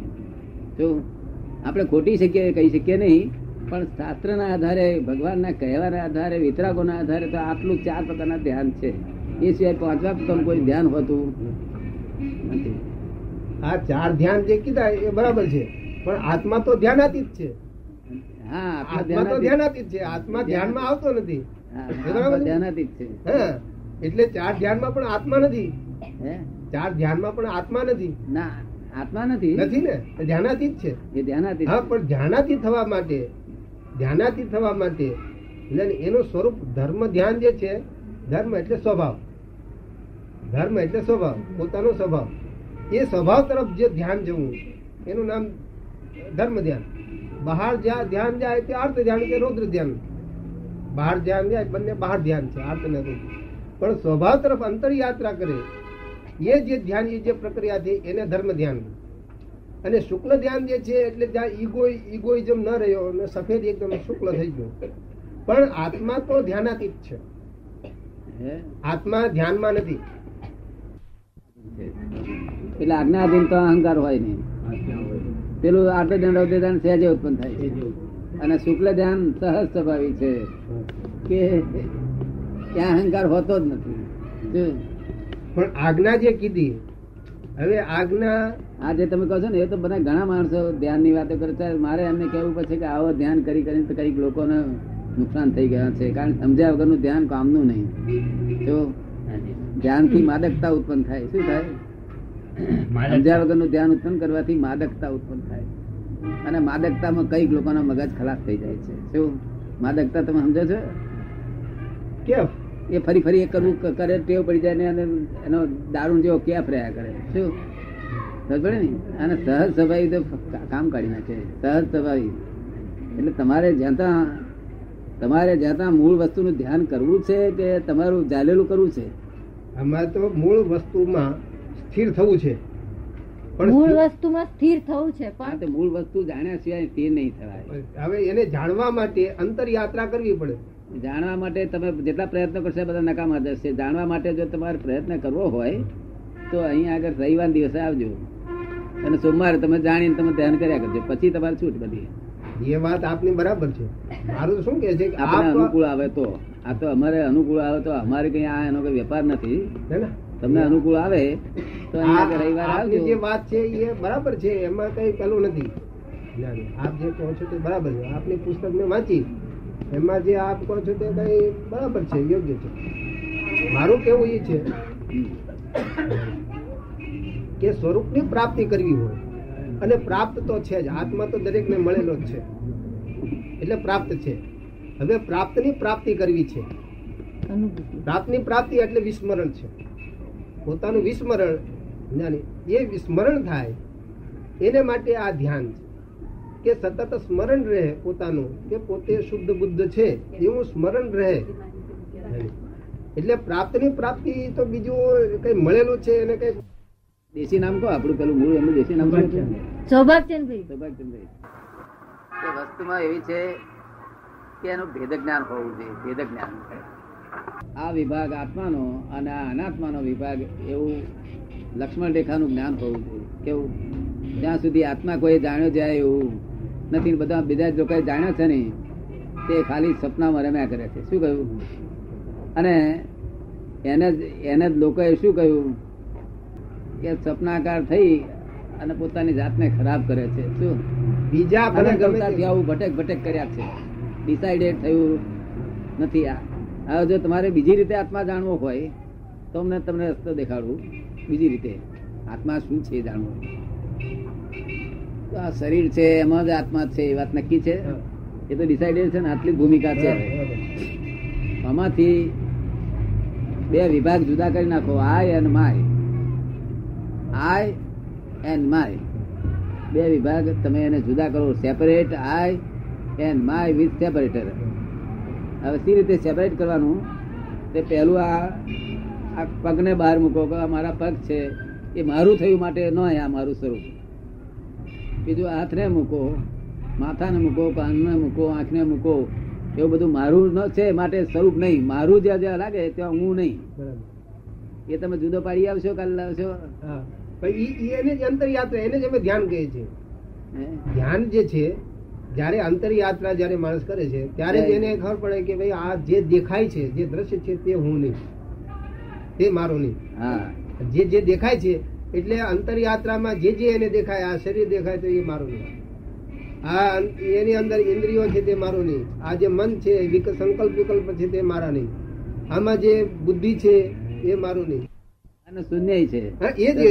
તો આપણે ખોટી શકીએ, કહી શકીએ નહીં, પણ શાસ્ત્રના આધારે, ભગવાનના કહેવાના આધારે, વિતરાગોના આધારે તો આટલું ચાર પ્રકારના ધ્યાન છે. એ સિવાય પાંચવા પ્રકારનું કોઈ ધ્યાન હોતું નથી. આ ચાર ધ્યાન જે કીધા એ બરાબર છે. પણ આત્મા તો ધ્યાનાતીત છે. હા ધ્યાનમાં આવતો નથી. એટલે ચાર ધ્યાનમાં પણ આત્મા નથી. ચાર ધ્યાનમાં પણ આત્મા નથી. ના આત્મા નથી. નથી ને? ધ્યાનાતીત છે. એ ધ્યાનાતીત હા પણ ધ્યાનાતીત થવા માટે ધ્યાનાતીત થવા માટે એટલે એનું સ્વરૂપ ધર્મ ધ્યાન જે છે ધર્મ એટલે સ્વભાવ. ધર્મ એટલે સ્વભાવ પોતાનો સ્વભાવ. એ સ્વભાવ તરફ જે ધ્યાન જવું એનું નામ ધર્મ ધ્યાન. બહાર જ્યાં ધ્યાન જાય તે અર્થ ધ્યાન કે રૌદ્ર ધ્યાન. બહાર ધ્યાન જાય બંને બહાર ધ્યાન છે અર્થ ને રૌદ્ર. પણ સ્વભાવ તરફ અંતર યાત્રા કરે એ જે ધ્યાન એ જે પ્રક્રિયા છે એને ધર્મ ધ્યાન. અને શુક્લ ધ્યાન જે છે એટલે ત્યાં ઈગો ઈગોઇઝમ ન રહ્યો અને સફેદ એકદમ શુક્લ થઈ ગયો. પણ આત્મા તો ધ્યાનાતીત છે. હે? આત્મા ધ્યાનમાં નથી. એટલે આજ્ઞાધીન તો અહંકાર હોય નહીં. પેલું આર્ત ધ્યાન રૌદ્ર ધ્યાન સહેજે ઉત્પન્ન થાય અને શુક્લ ધ્યાન સહજ સ્વભાવી છે. કે ત્યાં અહંકાર હોતો જ નથી. પણ આજ્ઞા જે કીધી હવે આજ્ઞા આ જે તમે કહો છો ને એ તો બધા ઘણા માણસો ધ્યાનની વાતો કરે છે. મારે એમને કહેવું પડશે કે આવો ધ્યાન કરી કરીને તો કંઈક લોકોને નુકસાન થઈ ગયા છે. કારણ સમજ્યા વગરનું ધ્યાન કામનું નહીં. જો. ધ્યાનથી માદકતા ઉત્પન્ન થાય. શું થાય? સમજ્યા વગરનું ધ્યાન ઉત્પન્ન કરવાથી માદકતા ઉત્પન્ન થાય. અને માદકતામાં કંઈક લોકોના મગજ ખલાસ થઈ જાય છે. શું? માદકતા તમે સમજો છો? કેમ એ ફરી ફરી એ કરવું કરે ટેવ પડી જાય ને અને એનો દારૂણ જેવો કેફ રહ્યા કરે. શું? સમજે ને? અને સહજ સ્વભાવી તો કામ કાઢી નાખે. સહજ સ્વભાવી. એટલે તમારે જ્યાં ત્યાં તમારે જ્યાં ત્યાં મૂળ વસ્તુનું ધ્યાન કરવું છે કે તમારું જાલેલું કરવું છે? અમારે તો મૂળ વસ્તુમાં સ્થિર થવું છે. મૂળ વસ્તુમાં સ્થિર થવું છે પણ તો મૂળ વસ્તુ જાણ્યા સિવાય સ્થિર નહીં થવાય. હવે એને જાણવા માટે અંતર યાત્રા કરવી પડે. જાણવા માટે તમે જેટલા પ્રયત્નો કરશો બધા નકામા જશે. જાણવા માટે જો તમારે પ્રયત્ન કરવો હોય તો અહીં આગળ રવિવાર દિવસે આવજો. અને સોમવારે તમે જાણીને તમે ધ્યાન કર્યા કરજો. પછી તમારે છૂટ બધી. એ વાત આપની બરાબર છે. મારું શું કે છે કે આપણે અનુકૂળ આવે તો. આ તો અમારે અનુકૂળ આવે તો અમારે કઈ આ એનો કઈ વેપાર નથી. હે ને? તમને અનુકૂળ આવે તો રવિવાર આવે આવજો. જે વાત છે એ બરાબર છે એમાં કઈ પેલું નથી. ના, ના. આપ જે કહો છો તે બરાબર છે. આપની પુસ્તક મેં વાંચી. એમાં જે આપ કહો છો તે કઈ બરાબર છે યોગ્ય છે. મારું કેવું એ છે. કે સ્વરૂપની પ્રાપ્તિ કરવી હોય અને પ્રાપ્ત તો છે જ આત્મા તો દરેકને મળેલો જ છે. એટલે પ્રાપ્ત છે. હવે પ્રાપ્તની પ્રાપ્તિ કરવી છે. અનુભૂતિ. પ્રાપ્તની પ્રાપ્તિ એટલે વિસ્મરણ છે. પોતાનું વિસ્મરણ જ્ઞાની એ વિસ્મરણ થાય એને માટે આ ધ્યાન છે. કે સતત સ્મરણ રહે પોતાનું કે પોતે શુદ્ધ બુદ્ધ છે એવું સ્મરણ રહે. એટલે પ્રાપ્તની પ્રાપ્તિ તો બીજું કઈ મળેલું છે એને કઈ દેશી નામ કહો આપણું પેલું મૂળ એમનું દેશી નામ સૌભાગચંદભાઈ છે? સૌભાગચંદભાઈ વસ્તુમાં એવી છે કે એનું ભેદ જ્ઞાન હોવું જોઈએ ભેદ જ્ઞાન આ વિભાગ આત્માનો અને આ અનાત્માનો વિભાગ એવું લક્ષ્મણ રેખાનું જ્ઞાન હોવું જોઈએ. કેવું? જ્યાં સુધી આત્મા કોઈ જાણ્યો જાય એવું નથી બધા બીજા જ લોકોએ જાણ્યો છે ને તે ખાલી સપનામાં રમ્યા કરે છે. શું કહ્યું? અને એને જ એને જ લોકોએ શું કહ્યું? કે સપનાકાર થઈ અને પોતાની જાતને ખરાબ કરે છે. શું? બીજા ભલે અને ગમે ગમતાથી તે- આવું ભટેક ભટેક કર્યા છે. ડિસાઇડેડ થયું નથી આ. હવે જો તમારે બીજી રીતે આત્મા જાણવો હોય તો અમને તમને રસ્તો દેખાડું. બીજી રીતે આત્મા શું છે જાણવું. તો આ શરીર છે એમાં જ આત્મા છે એ વાત નક્કી છે. એ તો ડિસાઇડેડ છે ને આટલી ભૂમિકા છે. આમાંથી બે વિભાગ જુદા કરી નાખો I and my I and my બે વિભાગ તમે એને જુદા કરો. Separate I and my with separator હવે સી રીતે સેપરેટ કરવાનું તે પહેલું આ આ પગને બહાર મૂકો કે આ મારા પગ છે એ મારું થયું માટે ન આ મારું સ્વરૂપ. બીજું હાથને મૂકો માથાને મૂકો કાનને મૂકો આંખને મૂકો એવું બધું મારું ન છે માટે સ્વરૂપ નહીં. મારું જ્યાં જ્યાં લાગે ત્યાં હું નહીં. એ તમે જુદો પાડી આવશો કાલ લાવશો એને જ અંતરયાત્રા એને જ અમે ધ્યાન કહીએ છીએ? ધ્યાન જે છે જયારે અંતરયાત્રા જ્યારે માણસ કરે છે ત્યારે જ એને ખબર પડે કે ભાઈ આ જે દેખાય છે જે દ્રશ્ય છે તે હું નહીં. તે મારો નહીં. જે જે દેખાય છે એટલે અંતરયાત્રામાં જે જે એને દેખાય આ શરીર દેખાય તો એ મારું નહીં. આ એની અંદર ઇન્દ્રિયો છે તે મારું નહીં. આ જે મન છે સંકલ્પ વિકલ્પ છે તે મારા નહીં. આમાં જે બુદ્ધિ છે એ મારું નહીં. અને શૂન્ય છે. એ જ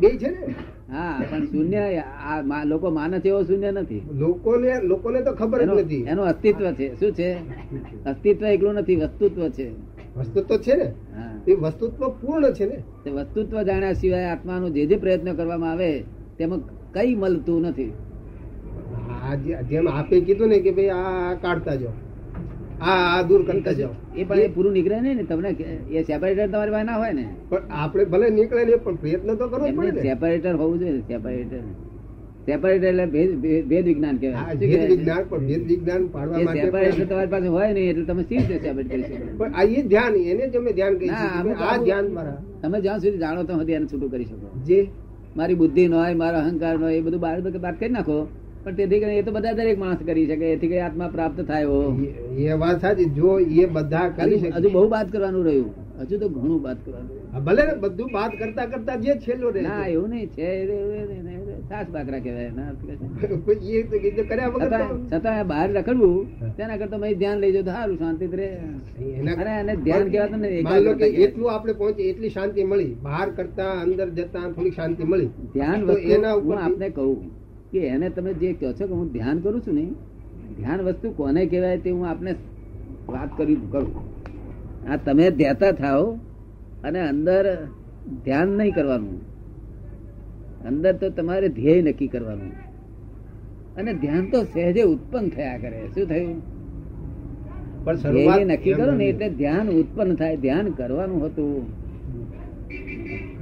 બે છે ને? હા પણ શૂન્ય આ લોકો માને છે એવો શૂન્ય નથી. લોકોને લોકોને તો ખબર જ નથી. એનું અસ્તિત્વ છે. શું છે? અસ્તિત્વ એકલું નથી વસ્તુત્વ છે. વસ્તુત્વ છે ને? એ વસ્તુત્વ પૂર્ણ છે ને? તે વસ્તુત્વ જાણ્યા સિવાય આત્માનો જે જે પ્રયત્ન કરવામાં આવે તેમાં કઈ મળતું નથી. જેમ આપે કીધું ને કે ભાઈ આ આ કાઢતા જાઓ. આ દૂર કરતા જાઓ. એ પણ એ પૂરું નીકળે નહીં ને તમને એ સેપરેટર તમારી પાસે ના હોય ને. પણ આપણે ભલે નીકળે ને પણ પ્રયત્ન તો કરવો પડે સેપરેટર હોવું જોઈએ સેપરેટર સેપરેટર એટલે ભેદ વિજ્ઞાન હા, કહેવાય ભેદ વિજ્ઞાન પણ ભેદ વિજ્ઞાન પાડવા માટે સેપરેટર તમારી પાસે હોય નહીં એટલે તમે સી રીતે સેપરેટ પણ આ એ ધ્યાન એને તમે ધ્યાન ના, આ મારા તમે જ્યાં સુધી જાણો તો સુધી એને છૂટું કરી શકો. જે મારી બુદ્ધિ નો હોય મારો અહંકાર નો એ બધું બહાર બાદ કરી નાખો. પણ તેથી કરીને એ તો બધા દરેક માણસ કરી શકે એથી કઈ આત્મા પ્રાપ્ત થાય એ- વાત સાચી જો એ બધા કરી શકે. હજુ બહુ વાત કરવાનું રહ્યું. હજુ તો ઘણું વાત કરવાનું ભલે બધું વાત કરતા કરતા જે છેલ્લો રહે. ના એવું નહીં છે સાસ બાકરા કહેવાય ના છતાં બહાર રખડવું તેના કરતા મેં ધ્યાન લઈ જાઉં તો સારું શાંતિ રહે. અરે એને ધ્યાન કહેવાતું ને માની લો કે એકાગ્રતા કહેવાય. એટલું આપણે પહોંચે એટલી શાંતિ મળી. બહાર કરતા અંદર જતા થોડી શાંતિ મળી. ધ્યાન એના હું ઉપરથી- આપને કહું. કે એને તમે જે કહો છો કે હું ધ્યાન કરું છું ને ધ્યાન વસ્તુ કોને કહેવાય તે હું આપને વાત કરી કરું. આ તમે ધ્યાતા થાઓ અને અંદર ધ્યાન નહીં કરવાનું. અંદર તો તમારે ધ્યેય નક્કી કરવાનું. અને ધ્યાન તો સહેજે ઉત્પન્ન થયા કરે. શું થયું? પણ ધ્યેય નક્કી કરો ને એટલે ધ્યાન ઉત્પન્ન થાય. ધ્યાન કરવાનું હતું.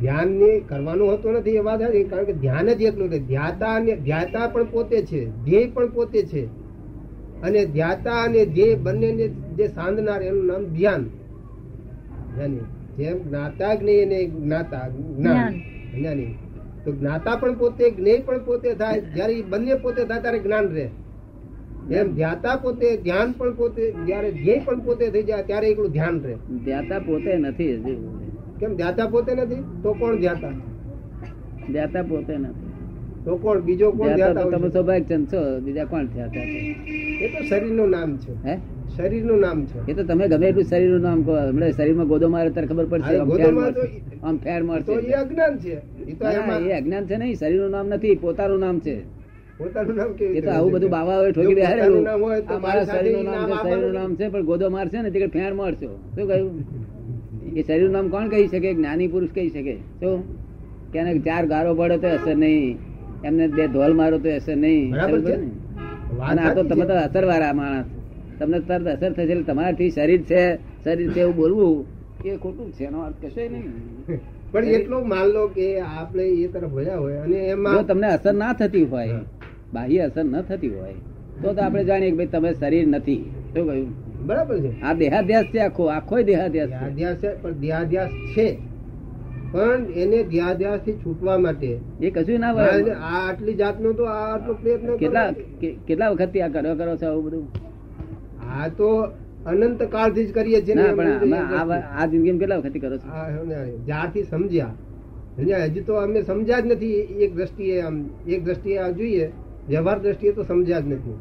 ધ્યાન ને કરવાનું હોતું નથી એ વાત. કારણ કે ધ્યાન જ એટલું છે ધ્યાતા અને ધ્યાતા પણ પોતે છે ધ્યેય પણ પોતે છે. અને ધ્યાતા અને ધ્યેય બંનેને જે સાંધનાર એનું નામ ધ્યાન. જ્ઞાની જેમ જ્ઞાતા જ્ઞેય અને જ્ઞાતા જ્ઞાન. જ્ઞાની. તો જ્ઞાતા પણ પોતે જ્ઞેય પણ પોતે થાય. જ્યારે બંને પોતે થાય ત્યારે જ્ઞાન રહે. એમ ધ્યાતા પોતે ધ્યાન પણ પોતે જયારે ધ્યેય પણ પોતે થઈ જાય ત્યારે એકલું ધ્યાન રહે. ધ્યાતા પોતે નથી. કેમ ધ્યાતા પોતે નથી? તો કોણ ધ્યાતા ધ્યાતા પોતે નથી. તો કોણ? બીજો કોણ ધ્યાતા તમે હોય ચંદ છો? બીજા કોણ ધ્યાતા? એ તો શરીરનું નામ છે. હે? શરીરનું નામ છે. એ તો તમે ગમે એટલું શરીરનું નામ કહો. હમણાં શરીરમાં ગોદો મારે ત્યારે ખબર પડશે આમ ફેર મળશે એ અજ્ઞાન છે. એ તો એ અજ્ઞાન છે નહીં શરીરનું નામ નથી પોતાનું નામ છે. પોતાનું નામ કેવી એ તો આવું બધું? બાવા ઠોકી નામ હોય તો આ મારા શરીરનું નામ છે શરીરનું નામ છે પણ ગોદો મારશે ને તે ફેર મારશો. શું કહ્યું? એ શરીર નામ કોણ કહી શકે? જ્ઞાની પુરુષ કહી શકે. તો કે ચાર ગારો પડે તો અસર નહીં. એમને બે ધોલ મારો તો અસર નહીં. અને આ તો તમે તો અસરવાળા માણસ. તમને તરત અસર થશે એટલે તમારાથી શરીર છે શરીર છે એવું બોલવું એ ખોટું છે એનો અર્થ કશો નહીં. પણ એટલું માન લો કે આપણે એ તરફ ગયા હોય અને એમાં તમને અસર ના થતી હોય બાહ્ય અસર ન થતી હોય તો તો આપણે જાણીએ કે ભાઈ તમે શરીર નથી. શું કહ્યું? બરાબર છે? આ દેહાધ્યાસ છે આખો આખો દેહાધ્યાસ દેહાધ્યાસ છે પણ દેહાધ્યાસ છે. પણ એને ધ્યાધ્યાસથી છૂટવા માટે એ કશું ના આ આટલી જાતનો તો આ આટલો પ્રયત્ન કેટલા કેટલા વખતથી આ કરો કરો છો આવું બધું? આ તો અનંત કાળથી જ કરીએ છીએ ને પણ આ જિંદગી કેટલા વખત કરો છો? જ્યારથી સમજ્યા. સમજ્યા? હજી તો અમે સમજ્યા જ નથી એક દ્રષ્ટિએ આમ એક દ્રષ્ટિએ આ જોઈએ. વ્યવહાર દ્રષ્ટિએ તો સમજ્યા જ નથી.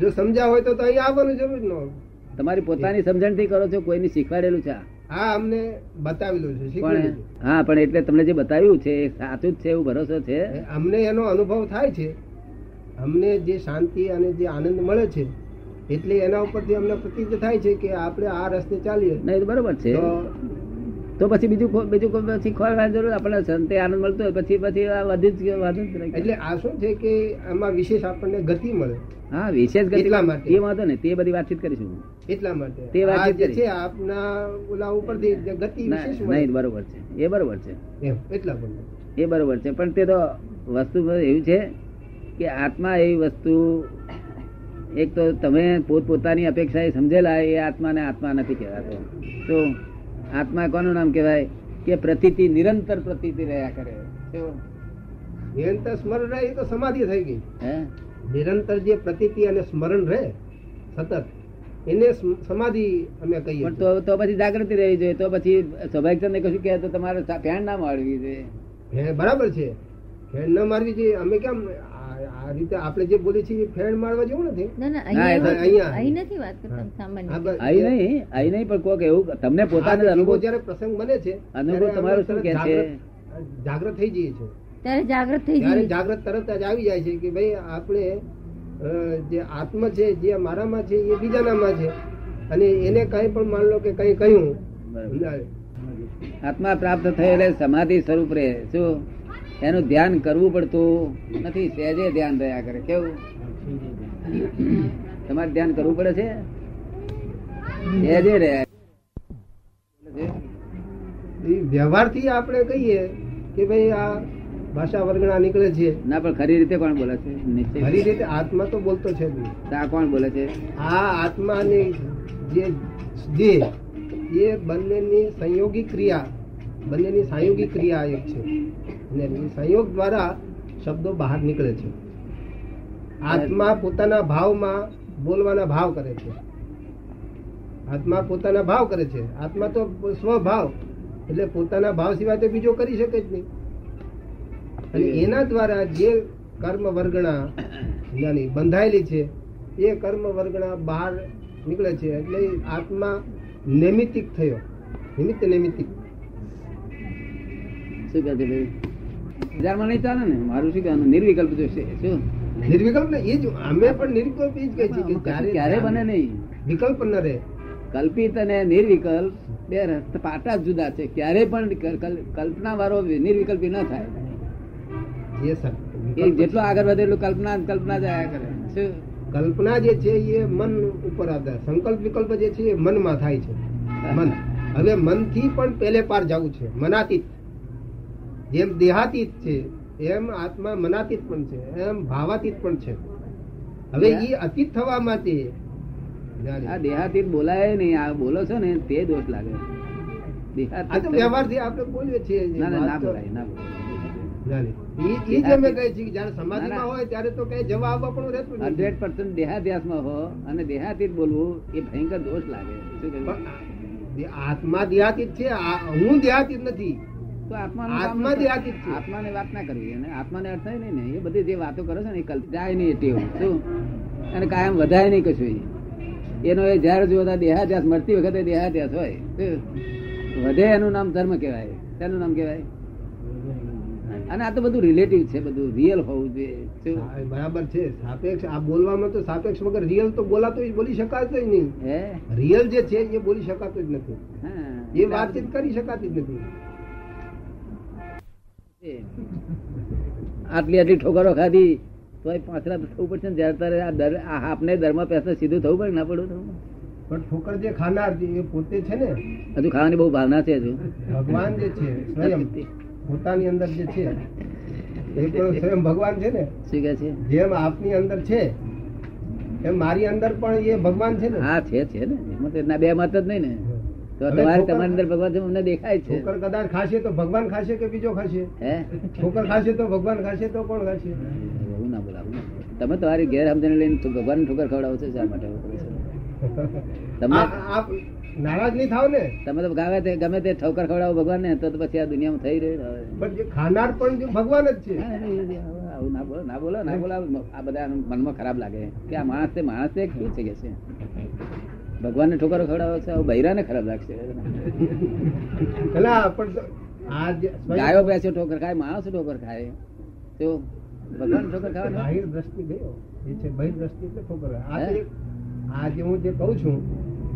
જો સમજ્યા હોય તો અહીંયા આવવાનું જરૂર ન. તમારી પોતાની સમજણથી કરો છો કોઈને શીખવાડેલું છે આ? આ અમને બતાવેલું છે પણ હા પણ એટલે તમને જે બતાવ્યું છે એ સાચું જ છે એવું ભરોસો છે? અમને એનો અનુભવ થાય છે. અમને જે શાંતિ અને જે આનંદ મળે છે એટલે એના ઉપરથી અમને પ્રતીત થાય છે કે આપણે આ રસ્તે ચાલીએ. નહીં બરોબર છે. તો પછી બીજું બીજું પછી શીખવાડવાની જરૂર આપણને સંતે આનંદ મળતો હોય પછી પછી આ વધી જ વધુ જ એટલે આ શું છે કે આમાં વિશેષ આપણને ગતિ મળે? હા વિશેષ ગતિ એટલા માટે. એ વાંધો ને તે બધી વાતચીત કરીશું એટલા માટે. તે વાત આ જ જે કરી. છે આપના ઓલા ઉપરથી ગતિ વિશેષ નહીં બરોબર છે. એ બરોબર છે. એટલા એ બરોબર છે. પણ તે તો વસ્તુ એવું છે કે આત્મા એવી વસ્તુ એક તો તમે પોતપોતાની અપેક્ષા એ સમજેલા એ આત્માને આત્મા નથી કહેવાતો. તો આત્મા કોનું નામ કહેવાય? કે પ્રતિતિ નિરંતર પ્રતિતિ રહ્યા કરે? નિરંતર સ્મરણ રહે એ તો સમાધિ થઈ ગઈ. હે? નિરંતર જે પ્રતિતિ અને સ્મરણ રહે સતત એને સમાધિ અમે કહીએ પણ તો તો પછી જાગૃતિ રહેવી જોઈએ. તો પછી સ્વાભાવિક કશું કહે તો તમારે ફેન ના મારવી જોઈએ. બરાબર છે. ફેણ ન મારવી જોઈએ. અમે કેમ આ રીતે આપણે જે બોલીએ છીએ ફેણ મારવા જેવું નથી. ના ના અહીંયા. અહીં નથી વાત કરતા સામાન્ય અહીં નહીં અહીં નહીં પણ કોક એવું તમને પોતાને અનુભવ જયારે પ્રસંગ બને છે અનુભવ તમારો શું કે છે? જાગૃત- થઈ જઈએ છો ત્યારે જાગૃત થઈ ત્યારે જઈએ જાગૃત તરત જ આવી જાય છે કે ભાઈ આપણે જે આત્મ છે જે મારામાં છે એ બીજાનામાં છે. અને એને કઈ પણ માન લો કે કઈ કહ્યું. આત્મા પ્રાપ્ત થયેલે સમાધિ સ્વરૂપ રહે. શું? એનું ધ્યાન કરવું પડતું નથી સહેજે ધ્યાન રહ્યા કરે. કેવું? તમારે ધ્યાન કરવું પડે છે? સહેજે રહ્યા વ્યવહારથી આપણે કહીએ કે ભાઈ આ ભાષા વર્ગણા નીકળે છે. ના પણ ખરી રીતે કોણ બોલે છે? ખરી રીતે આત્મા તો બોલતો છે. આ કોણ બોલે છે? આ આત્માની જે જે એ બંનેની સંયોગી ક્રિયા બંનેની સંયોગી ક્રિયા એક છે. અને સંયોગ દ્વારા શબ્દો બહાર નીકળે છે. આત્મા પોતાના ભાવમાં બોલવાના ભાવ કરે છે. આત્મા પોતાના ભાવ કરે છે. આત્મા તો સ્વભાવ એટલે પોતાના ભાવ સિવાય તો બીજો કરી શકે જ નહીં. અને એના દ્વારા જે કર્મ વર્ગણા જ્ઞાની બંધાયેલી છે એ કર્મ વર્ગણા બહાર નીકળે છે. એટલે આત્મા નૈમિતિક થયો. નિમિત્ત નૈમિતિક. શું કહે છે ભાઈ? બજારમાં નહીં ચાલે ને? મારું શું કહેવાનું? નિર્વિકલ્પ જોશે શું? નિર્વિકલ્પ ને એ જ અમે પણ નિર્વિકલ્પ એ જ કહે છે કે ક્યારે બને નહીં. વિકલ્પ ન રહે. કલ્પિત અને નિર્વિકલ્પ બે પાટા જુદા છે. ક્યારે પણ કલ- કલ- કલ્પના વાળો નિર્વિકલ્પી ન થાય. જેટલો આગળ વધે એટલું કલ્પના કલ્પના જ આયા કરે. શું? કલ્પના જે છે એ મન ઉપર આધાર. સંકલ્પ વિકલ્પ જે છે એ મનમાં થાય છે. મન. હવે મનથી પણ પેલે પાર જવું છે. મનાતીત. જેમ દેહાતીત છે એમ આત્મા મનાતીત પણ છે એમ ભાવાતીત પણ છે. હવે એ અતીત થવા માટે આ દેહાતીત બોલાય નહીં આ બોલો છો ને તે દોષ લાગે. આપણે બોલીએ છીએ ના ના બોલાય ના બોલાય. આત્મા દેહાતીત છે આ- હું દેહાતીત નથી. આત્માનું વાત ના કરવી અને આત્માને અર્થ નહીં ને એ બધી જે વાતો કરો છો ને એ જાય નહીં ટેવ. શું? અને કાયમ વધાય નહીં કશું એનો એ જ્યારે જોતા દેહાધ્યાસ મળતી વખતે દેહાધ્યાસ હોય. વધે એનું નામ ધર્મ કહેવાય. તેનું નામ કહેવાય? અને આ તો બધું રિલેટિવ છે બધું રિયલ હોવું જોઈએ. બરાબર છે. સાપેક્ષ આ બોલવામાં તો સાપેક્ષ વગર રિયલ તો બોલાતો બોલી શકાતો જ નહીં. રિયલ જે છે એ બોલી શકાતો જ નથી. એ વાતચીત કરી શકાતી જ નથી. આટલી આટલી ઠોકરો ખાધી તો પાછળ થવું પડશે ને. જયારે તારે આ દર આપને ધર્મ પેસા સીધું થવું પડે ના પડવું થવું પણ ઠોકર જે ખાનાર એ પોતે છે ને? હજુ ખાવાની બહુ ભાવના છે હજુ. ભગવાન જે છે સ્વયં. પોતાની અંદર જે છે એ પણ સ્વયં ભગવાન છે ને? શું કે છે? જેમ આપની અંદર છે એમ મારી અંદર પણ એ ભગવાન છે ને? હા છે છે ને. એમાં બે મત જ નહીં ને. તો તમારે તમારી અંદર ભગવાન છે અમને દેખાય છે. ઠોકર કદાચ ખાશે તો ભગવાન ખાશે કે બીજો ખાશે? હે? ઠોકર ખાશે તો ભગવાન ખાશે તો કોણ ખાશે? એવું ના બોલાવું તમે તમારી ઘેર સમજણ લઈને ભગવાન ઠોકર ખવડાવો છો શા માટે? તમે આપ નારાજ નહીં થાવ ને? તમે તો ગમે તે ગમે તે ઠોકર ખવડાવો ભગવાન ને તો પછી આ દુનિયામાં થઈ રહ્યો પણ જે ખાનાર પણ ભગવાન જ છે. આવું ના બોલો ના બોલો ના બોલો આ બધા મનમાં ખરાબ લાગે. કે આ માણસ તે માણસ તે શું છે કે છે? ભગવાનને ઠોકરો ખવડાવો છે આવું બૈરાને ખરાબ લાગશે. ગાયો બેસે ઠોકર ખાય માણસ ઠોકર ખાય. તો ભગવાન ઠોકર ખાવા બાહિર દ્રષ્ટિ ગયો એ છે બહિર દ્રષ્ટિ એટલે ઠોકર ખાય. આ તો હે? જે કહું છું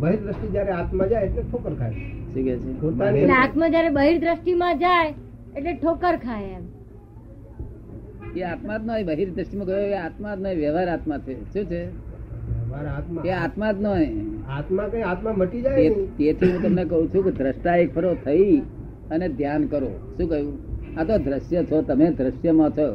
બહિર દ્રષ્ટિ જયારે આત્મા જાય એટલે ઠોકર ખાય. શું કે છે? પોતાની આત્મા જયારે બહિર્દ્રષ્ટિમાં જાય એટલે ઠોકર ખાય એમ. એ આત્મા જ નહીં બહિર દ્રષ્ટિમાં ગયો એ આત્મા જ નહીં વ્યવહાર આત્મા છે. શું છે? મારા આત્મા આત્મા જ નહીં આત્મા કઈ આત્મા મટી જાય તેથી હું તમને કહું છું કે દ્રષ્ટા એક ફરો થઈ અને ધ્યાન કરો. શું કહ્યું? આ તો દ્રશ્ય છો તમે દ્રશ્યમાં છો.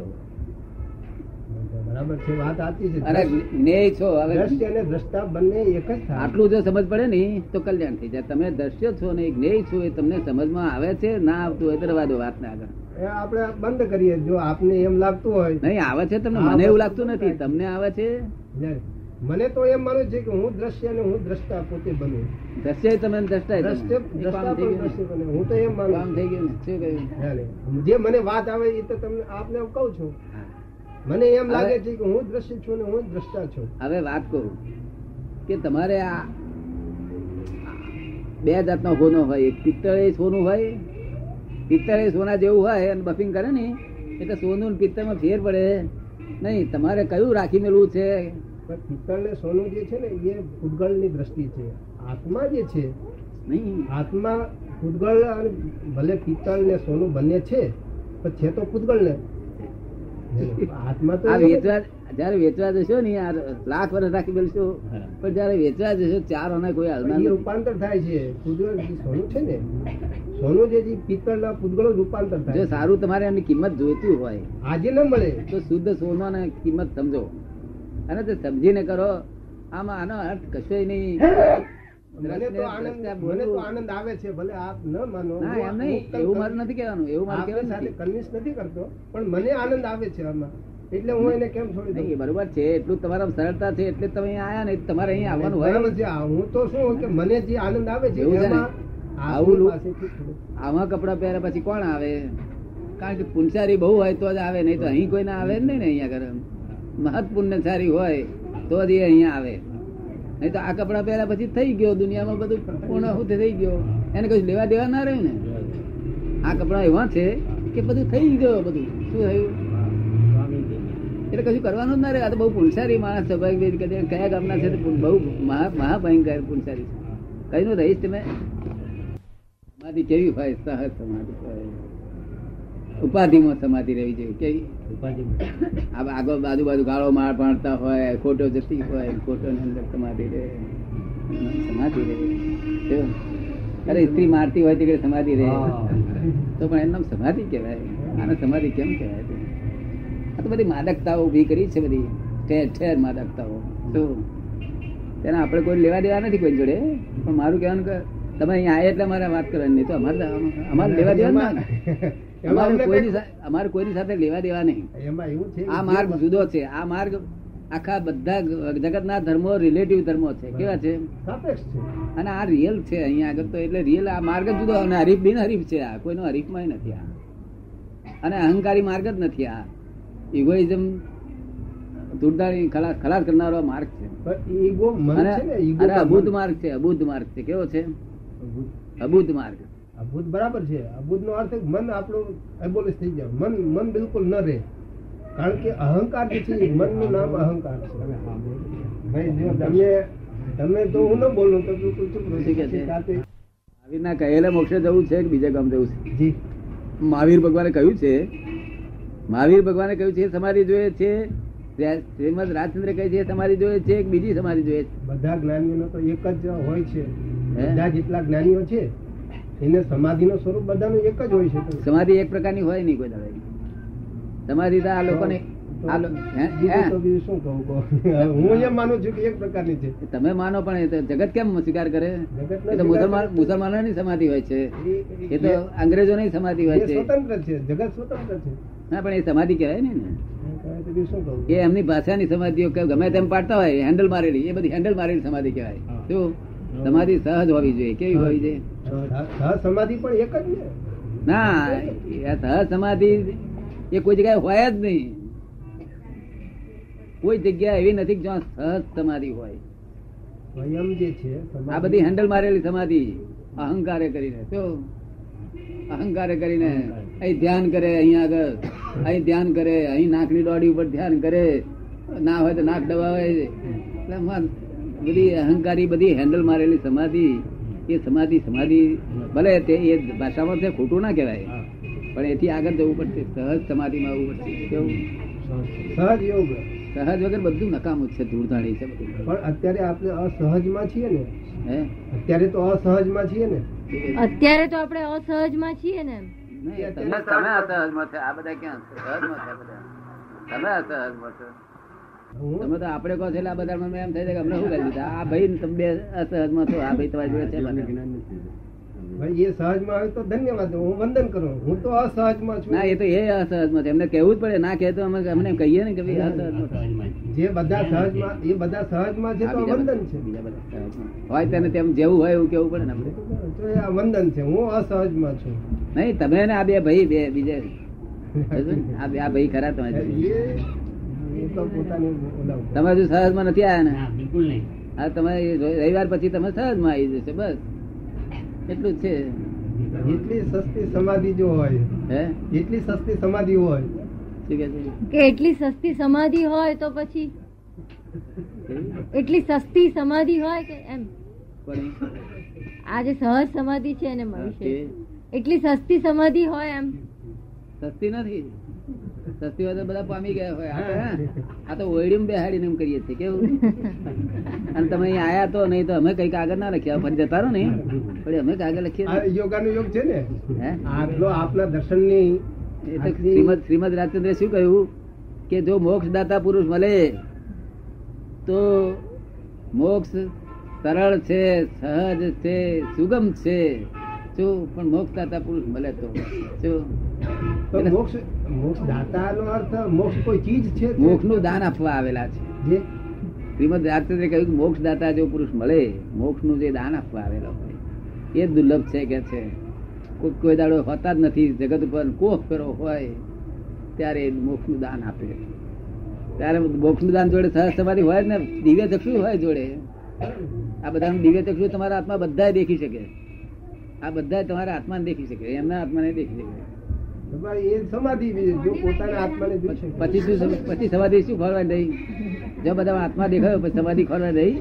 આટલું જો સમજ પડે ને તો કલ્યાણ થઈ જાય. તમે દ્રશ્ય છો ને જ્ઞેય છો એ તમને સમજમાં આવે છે? ના આવતું હોય દરવાજો વાત ને આગળ. આપણે બંધ કરીએ જો આપને એમ લાગતું હોય. નહીં આવે છે તમને? મને એવું લાગતું નથી. તમને આવે છે? મને તો એમ માનું છે કે હું દ્રશ્ય અને હું દ્રષ્ટા પોતે બનું. દ્રશ્ય તમે દ્રષ્ટા દ્રષ્ટિ બને. હું તો એમ માનું થઈ ગયું શું કહ્યું? જે મને વાત આવે એ તો તમને આપને હું કહું છું. મને એમ લાગે છે કે હું દ્રશ્ય છું ને હું દ્રષ્ટા છું. હવે વાત કરું કે તમારે આ બે જાતનો સોનો હોય. એક પિત્તળ સોનું હોય પિત્તળ એ સોના જેવું હોય અને બફિંગ કરે ને એટલે સોનું ને પિત્તળમાં ફેર પડે. નહીં તમારે કયું રાખી મેળવું છે? પણ પિત્તળ ને સોનું જે છે ને એ ભૂતગળની દ્રષ્ટિ છે. આત્મા જે છે નહીં. આત્મા ભૂતગળ અને ભલે પિત્તળ ને સોનું બંને છે પણ છે તો ભૂતગળ ને આત્મા તો વેચવા જયારે વેચવા જશો ને આ લાખ વર્ષ રાખી મેળશો પણ જયારે વેચવા જશો ચાર અને કોઈ હાલના રૂપાંતર થાય છે. ભૂતગળ સોનું છે ને સોનું જે પિત્તળ પિત્તળના ભૂતગળ રૂપાંતર જો થાય જો સારું તમારે એની કિંમત જોઈતી હોય આજે ન મળે. તો શુદ્ધ સોનાની કિંમત સમજો. અને તે સમજીને કરો આમાં આનો અર્થ કશો નહીં. મને તો આનંદ મને તો આનંદ આવે છે ભલે આપ ન માનો ના એમ નહીં એવું મારે નથી કહેવાનું એવું મારે કહેવાનું સાથે કન્વિન્સ નથી કરતો પણ મને આનંદ આવે છે આમાં. એટલે હું એને કેમ છોડી દઉં? બરોબર છે એટલું તમારા સરળતા છે એટલે તમે આયા ને તમારે અહીંયા આવવાનું હોય. છે હું તો શું કે મને જે આનંદ આવે છે આવું કપડા પહેર્યા પછી કોણ આવે? કારણ કે પુનસારી બહુ હોય તો જ આવે નહીં તો અહીં કોઈ ના આવે નહીં ને અહીંયા આગળ મહત પુણ્યશાળી હોય, તો જ એ અહીંયા આવે. નહીં તો આ કપડા પહેર્યા પછી થઈ ગયો, દુનિયામાં બધું પૂર્ણ થઈ ગયો. એને કશું લેવા દેવા ના રહ્યું ને? આ કપડા એવા છે કે બધું થઈ ગયો બધું. શું થયું? એટલે કશું કરવાનું જ ના રહે આ તો બહુ પુણસારી માણસ સ્વાભાવિક કયા ગામના છે બહુ મહા, મહાભયંકર પુણસારી છે. કઈ નું રહીશ તમે? સમાધિ કેવી હોય સહજ સમાધિ હોય ઉપાધિમાં સમાધિ રહેવી જોઈએ કેવી આ આગળ બાજુ બાજુ ગાળો માર ભણતા હોય ખોટો જતી હોય ખોટો અંદર સમાધિ રહે. સમાધિ રહે. અરે સ્ત્રી મારતી હોય તે સમાધિ રહે. તો પણ એનું સમાધિ કહેવાય. આને સમાધિ કેમ કહેવાય? આ તો બધી માદકતાઓ ઊભી કરી છે બધી. ઠેર ઠેર માદકતાઓ. તો તેને આપણે કોઈ લેવા દેવા નથી કોઈ જોડે. પણ મારું કહેવાનું કે તમે અહીંયા આવ્યા એટલે મારે વાત કરવાની. નહીં તો અમારે અમારે લેવા દેવા અમારે કોઈની અમારે કોઈની સાથે લેવા દેવા નહીં. એમાં એવું છે આ માર્ગ જુદો છે. આ માર્ગ આખા બધા જગતના ધર્મો રિલેટિવ ધર્મો છે. કેવા છે? સાપેક્ષ છે. અને આ રિયલ છે અહીંયા આગળ તો એટલે રિયલ આ માર્ગ જ જુદો. અને હરીફ બિન હરીફ છે આ. કોઈનો હરીફમાં નથી આ. અને અહંકારી માર્ગ જ નથી આ. ઇગોઇઝમ દુર્દારી ખલાસ ખલાસ કરનારો માર્ગ છે. પણ અને છે ઈગો અને અબુદ્ધ માર્ગ છે. અબુદ્ધ માર્ગ છે. કેવો છે? અબુદ્ધ માર્ગ. અભૂત બરાબર છે. અભૂત નો અર્થ મન આપણું એબોલિશ થઈ જાય. મન મન બિલકુલ ન રહે. કારણ કે અહંકાર જે છે મનનું નામ અહંકાર છે. તમે તમે તો હું ન બોલું તો મહાવીરના કહેલા મોક્ષે જવું છે કે બીજા ગામ જવું છે? જી. મહાવીર ભગવાને કહ્યું છે મહાવીર ભગવાને કહ્યું છે સમારી જોઈએ છે શ્રીમદ રાજચંદ્ર કહે છે તમારી જોઈએ છે કે બીજી સમારી જોઈએ છે? બધા જ્ઞાનીઓનો તો એક જ હોય છે? બધા જેટલા જ્ઞાનીઓ છે એને સમાધિનું સ્વરૂપ બધાનું એક જ હોય છે સમાધિ એક પ્રકારની હોય નહીં કોઈ દાદા સમાધિ તો આ લોકોને તમે માનો પણ જગત કેમ સ્વીકાર કરે? એ તો મુસલમાન સમાધિ હોય છે. એ- તો અંગ્રેજો ની સમાધિ હોય છે. જગત સ્વતંત્ર છે. ના પણ એ સમાધિ કહેવાય ને. એ એમની ભાષાની સમાધિઓ કે ગમે તેમ પાડતા હોય હેન્ડલ મારેલી એ બધી હેન્ડલ મારેલી સમાધિ કહેવાય. શું? સમાધિ સહજ હોવી જોઈએ. કેવી હોવી જોઈએ? સમાધિ પણ એક જ ને? ના સમાધિ એ કોઈ જગ્યાએ હોય જ નહીં. કોઈ જગ્યા એવી નથી જ્યાં સહજ સમાધિ હોય. સ્વયં જે છે આ બધી હેન્ડલ મારેલી સમાધિ અહંકારે કરીને. તો અહંકારે કરીને અહીં ધ્યાન કરે અહીંયા આગળ. અહીં ધ્યાન કરે અહીં નાકની દોડી ઉપર ધ્યાન કરે. ના હોય તો નાક દબાવે. એટલે બધી અહંકારી બધી હેન્ડલ મારેલી સમાધિ એ સમાધિ સમાધિ ભલે તે એ ભાષામાં છે ખોટું ના કહેવાય. પણ એથી આગળ જવું પડશે. સહજ સમાધિમાં આવવું પડશે. કેવું? સહજ યોગ સહજ વગર બધું નકામું છે ધૂળધાણી છે પણ અત્યારે આપણે અસહજમાં છીએ ને? હે? અત્યારે તો અસહજમાં છીએ ને? અત્યારે તો આપણે અસહજમાં છીએ ને. તમે તમે અસહજમાં છે. આ બધા ક્યાં? સહજમાં છે બધા? તમે અસહજમાં છો. તમે તો આપણે કહો છે આ બધા એમ થઈ જાય કે અમને શું કરી દીધા? આ ભાઈ તમે બે અસહજમાં છો આ ભાઈ તમારી જોડે છે એ સહજમાં આવે તો ધન્યવાદ હું વંદન કરું. હું તો અસહજમાં છું. ના એ તો એ અસહજમાં છે. એમને કહેવું જ પડે. ના કહે તો અમે અમને કહીએ ને કે ભાઈ અસહજમાં. જે બધા સહજમાં એ બધા સહજમાં છે તો વંદન છે. બીજા બધા હોય તેને તેમ જેવું હોય એવું કેવું પડે ને આપણે. તો એ આ વંદન છે. હું અસહજમાં છું. નહીં તમે ને આ બે ભાઈ બે બીજે. આ બે આ ભાઈ ખરા તમે તમે હજુ સહજમાં નથી આવ્યા ને? બિલકુલ નહીં. હા તમે રવિવાર પછી તમે સહજમાં આવી જશે બસ. એટલું જ છે. એટલી સસ્તી સમાધિ જો હોય હે? એટલી સસ્તી સમાધિ હોય. કે એટલી સસ્તી સમાધિ હોય તો પછી એટલી સસ્તી સમાધિ હોય કે એમ? આ જે સહજ સમાધિ છે એને મળશે છે એટલી સસ્તી સમાધિ હોય એમ? સસ્તી નથી. સસ્તી વાત બધા પામી ગયા હોય. આ તો ઓયડીમાં બેહાડીને એમ કરીએ છીએ. કેવું? અને તમે અહીં આયા તો નહીં તો અમે કઈ કાગળ ના લખ્યા. પણ જતા રહો ને. પણ અમે કાગળ લખીએ આ યોગ છે ને? આટલો આપના દર્શનની એ તો શ્રીમદ શ્રીમદ રાજચંદ્ર શું કહ્યું? કે જો મોક્ષ દાતા પુરુષ મળે તો મોક્ષ સરળ છે સહજ છે સુગમ છે. શું પણ મોક્ષ દાતા પુરુષ મળે તો. શું મોક્ષ મોક્ષ દાતાનો અર્થ મોક્ષ કોઈ ચીજ છે મોક્ષનું દાન આપવા આવેલા છે. જે? શ્રીમદ રાજચંદ્રે કહ્યું કે મોક્ષ દાતા જો પુરુષ મળે મોક્ષનું જે દાન આપવા આવેલો હોય એ દુર્લભ છે કે છે. કોઈ કોઈ દાડો હોતા જ નથી જગત ઉપર કોક ફેરો હોય ત્યારે મોક્ષનું દાન આપે. ત્યારે મોક્ષનું દાન જોડે સરસ તમારી હોય ને દિવ્ય ચક્ષુ હોય જોડે. આ બધા દિવ્ય ચક્ષુ તમારા આત્મા બધા દેખી શકે. આ બધા તમારા આત્માને દેખી શકે એમના આત્માને દેખી શકે. પછી શું સમ- પછી સમાધિ શું ખોરવા રહી જો બધા આત્મા દેખાયો પછી સમાધિ ખોરવા નહીં?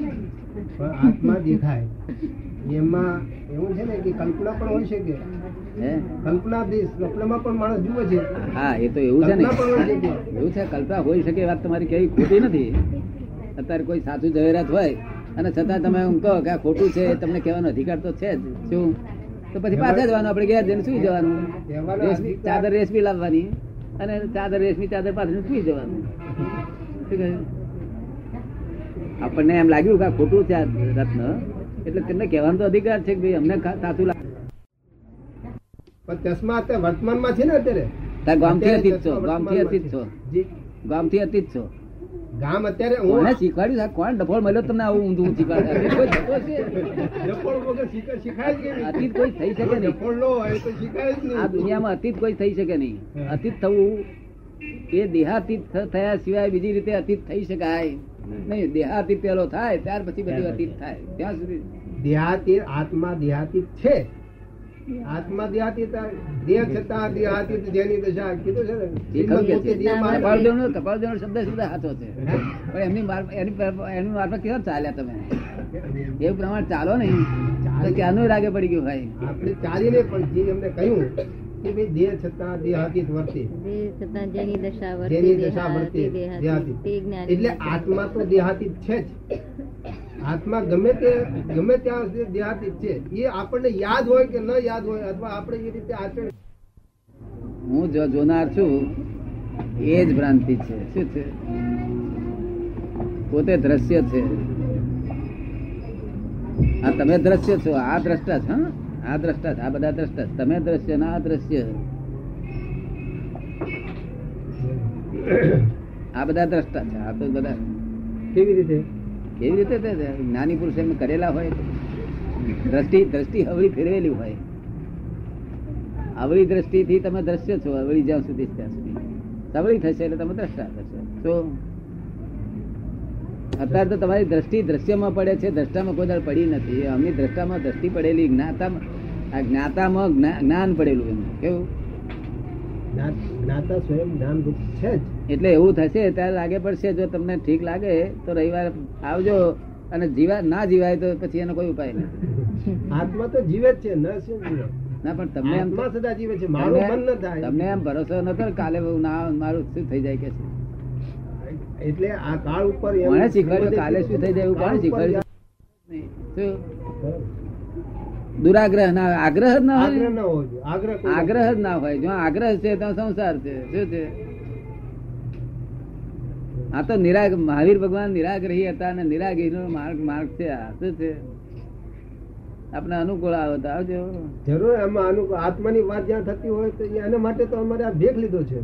આત્મા દેખાય. એમાં એવું છે ને કે કલ્પના પણ હોય શકે. કલ્પના બી પણ માણસ જુએ છે. હા એ તો એવું છે ને. એવું છે કલ્પના હોઈ શકે વાત તમારી કેવી ખોટી નથી. અત્યારે કોઈ સાચું જવેરાત હોય અને છતાં તમે એમ કહો કે આ ખોટું છે તમને કહેવાનો અધિકાર તો છે જ. શું? તો પછી પાછા જવાનું આપણે ઘેર જઈને સુઈ જવાનું. ચાદર રેશમી લાવવાની અને ચાદર રેશમી ચાદર પાછળ સુઈ જવાનું. આપણને એમ લાગ્યું કે ખોટું છે રત્ન. એટલે તેમને કહેવાનો તો અધિકાર છે કે ભાઈ અમને સાચું લાગે. પણ ચશ્મા વર્તમાનમાં છે ને અત્યારે? ગામથી અતિત છો ગામથી અતીત છો. ગામથી અતીત છો. ગામ અત્યારે હું શીખવાડ્યું સાહેબ? કોણ ડફોળ મળ્યો તમને આવું ઊંધું શીખવાડે અતીત કોઈ થતો છે? ડફોળ વગર શીખાય જ અતીત કોઈ થઈ શકે નહીં. ડફોળ ન હોય તો શીખાય જ નહીં. આ દુનિયામાં અતીત કોઈ થઈ શકે નહીં. અતીત થવું એ દેહાતીત થયા સિવાય બીજી રીતે અતીત થઈ શકાય નહીં. દેહાતીત પેલો થાય ત્યાર પછી બધું અતીત થાય. ત્યાં સુધી દેહાતીત આત્મા દેહાતીત છે. આત્મા દેહાતીત દેહ છતાં દેહાતીત જેની દશા કીધું છે ને એ ખરું કે પોતે છે દેહમાં આવે. કપાળદેવનો કપાળદેવનો શબ્દ શુદ્ધ સાચો છે. પણ એમની એની એની મારફત કેવા ચાલ્યા તમે? એવું પ્રમાણે ચાલો નહીં. તો ક્યાંનું રાગે પડી ગયું ભાઈ? આપણે ચાલીને પણ જે એમને કહ્યું કે ભાઈ દેહ છતાં દેહાતીત વર્તે. દેહ છતાં જેની દશા વર્તે, જેની દશા વર્તે દેહાતીત એટલે આત્મા તો દેહાતીત છે જ. આત્મા ગમે તે ગમે ત્યાં સુધી ધ્યાન છે એ આપણને યાદ હોય કે ન યાદ હોય અથવા આપણે એ રીતે આચરણ હું જો જોનાર છું એ જ ભ્રાંતિ છે. શું છે? પોતે દ્રશ્ય છે. આ તમે દ્રશ્ય છો આ દ્રષ્ટા છે? આ દ્રષ્ટા છે આ બધા દ્રષ્ટા. તમે દ્રશ્ય ના આ દ્રશ્ય. આ બધા દ્રષ્ટા છે આ તો બધા કેવી રીતે? કેવી રીતે જ્ઞાની પુરુષ એમ કરેલા હોય? દ્રષ્ટિ દ્રષ્ટિ હવળી ફેરવેલી હોય. અવળી દ્રષ્ટિથી તમે દ્રશ્ય છો, અવળી જ્યાં સુધી ત્યાં સુધી. સવળી થશે એટલે તમે દ્રષ્ટા થશે. તો અત્યારે તો તમારી દ્રષ્ટિ દ્રશ્યમાં પડે છે, દ્રષ્ટામાં કોઈ દાડ પડી નથી. અમની દ્રષ્ટામાં દ્રષ્ટિ પડેલી, જ્ઞાતામાં, આ જ્ઞાતામાં જ્ઞાન પડેલું એમ કેવું? જ્ઞા- જ્ઞાતા સ્વયં જ્ઞાન છે જ. એટલે એવું થશે ત્યારે લાગે પડશે જો તમને ઠીક લાગે તો રવિવારે આવજો અને જીવા ના જીવાય તો પછી એનો કોઈ ઉપાય નથી આત્મા તો જીવે છે ન શું ના પણ તમને એમ સદા જીવે છે મારું મન ન થાય. તમને એમ ભરોસો નતો કાલે ના મારું શું થઈ જાય કે એટલે આ કાળ ઉપર મને શીખવાડ્યું? કાલે શું થઈ જાય એવું કોણ શીખવાડ્યું? દુરાગ્રહ ના આગ્રહ ના હોય? આગ્રહ આગ્રહ જ ના હોય. જો આગ્રહ છે તો સંસાર છે. શું છે? આ તો નિરાગ, મહાવીર ભગવાન નિરાગ્રહી હતા અને નિરાગ્રહી નો માર્ગ માર્ગ છે, આ શું છે. આપણે અનુકૂળ આવતા આવજો. જરૂર, એમાં અનુકૂળ, આત્માની વાત જ્યાં થતી હોય તો એના માટે તો અમારે આ ભેગ લીધો છે.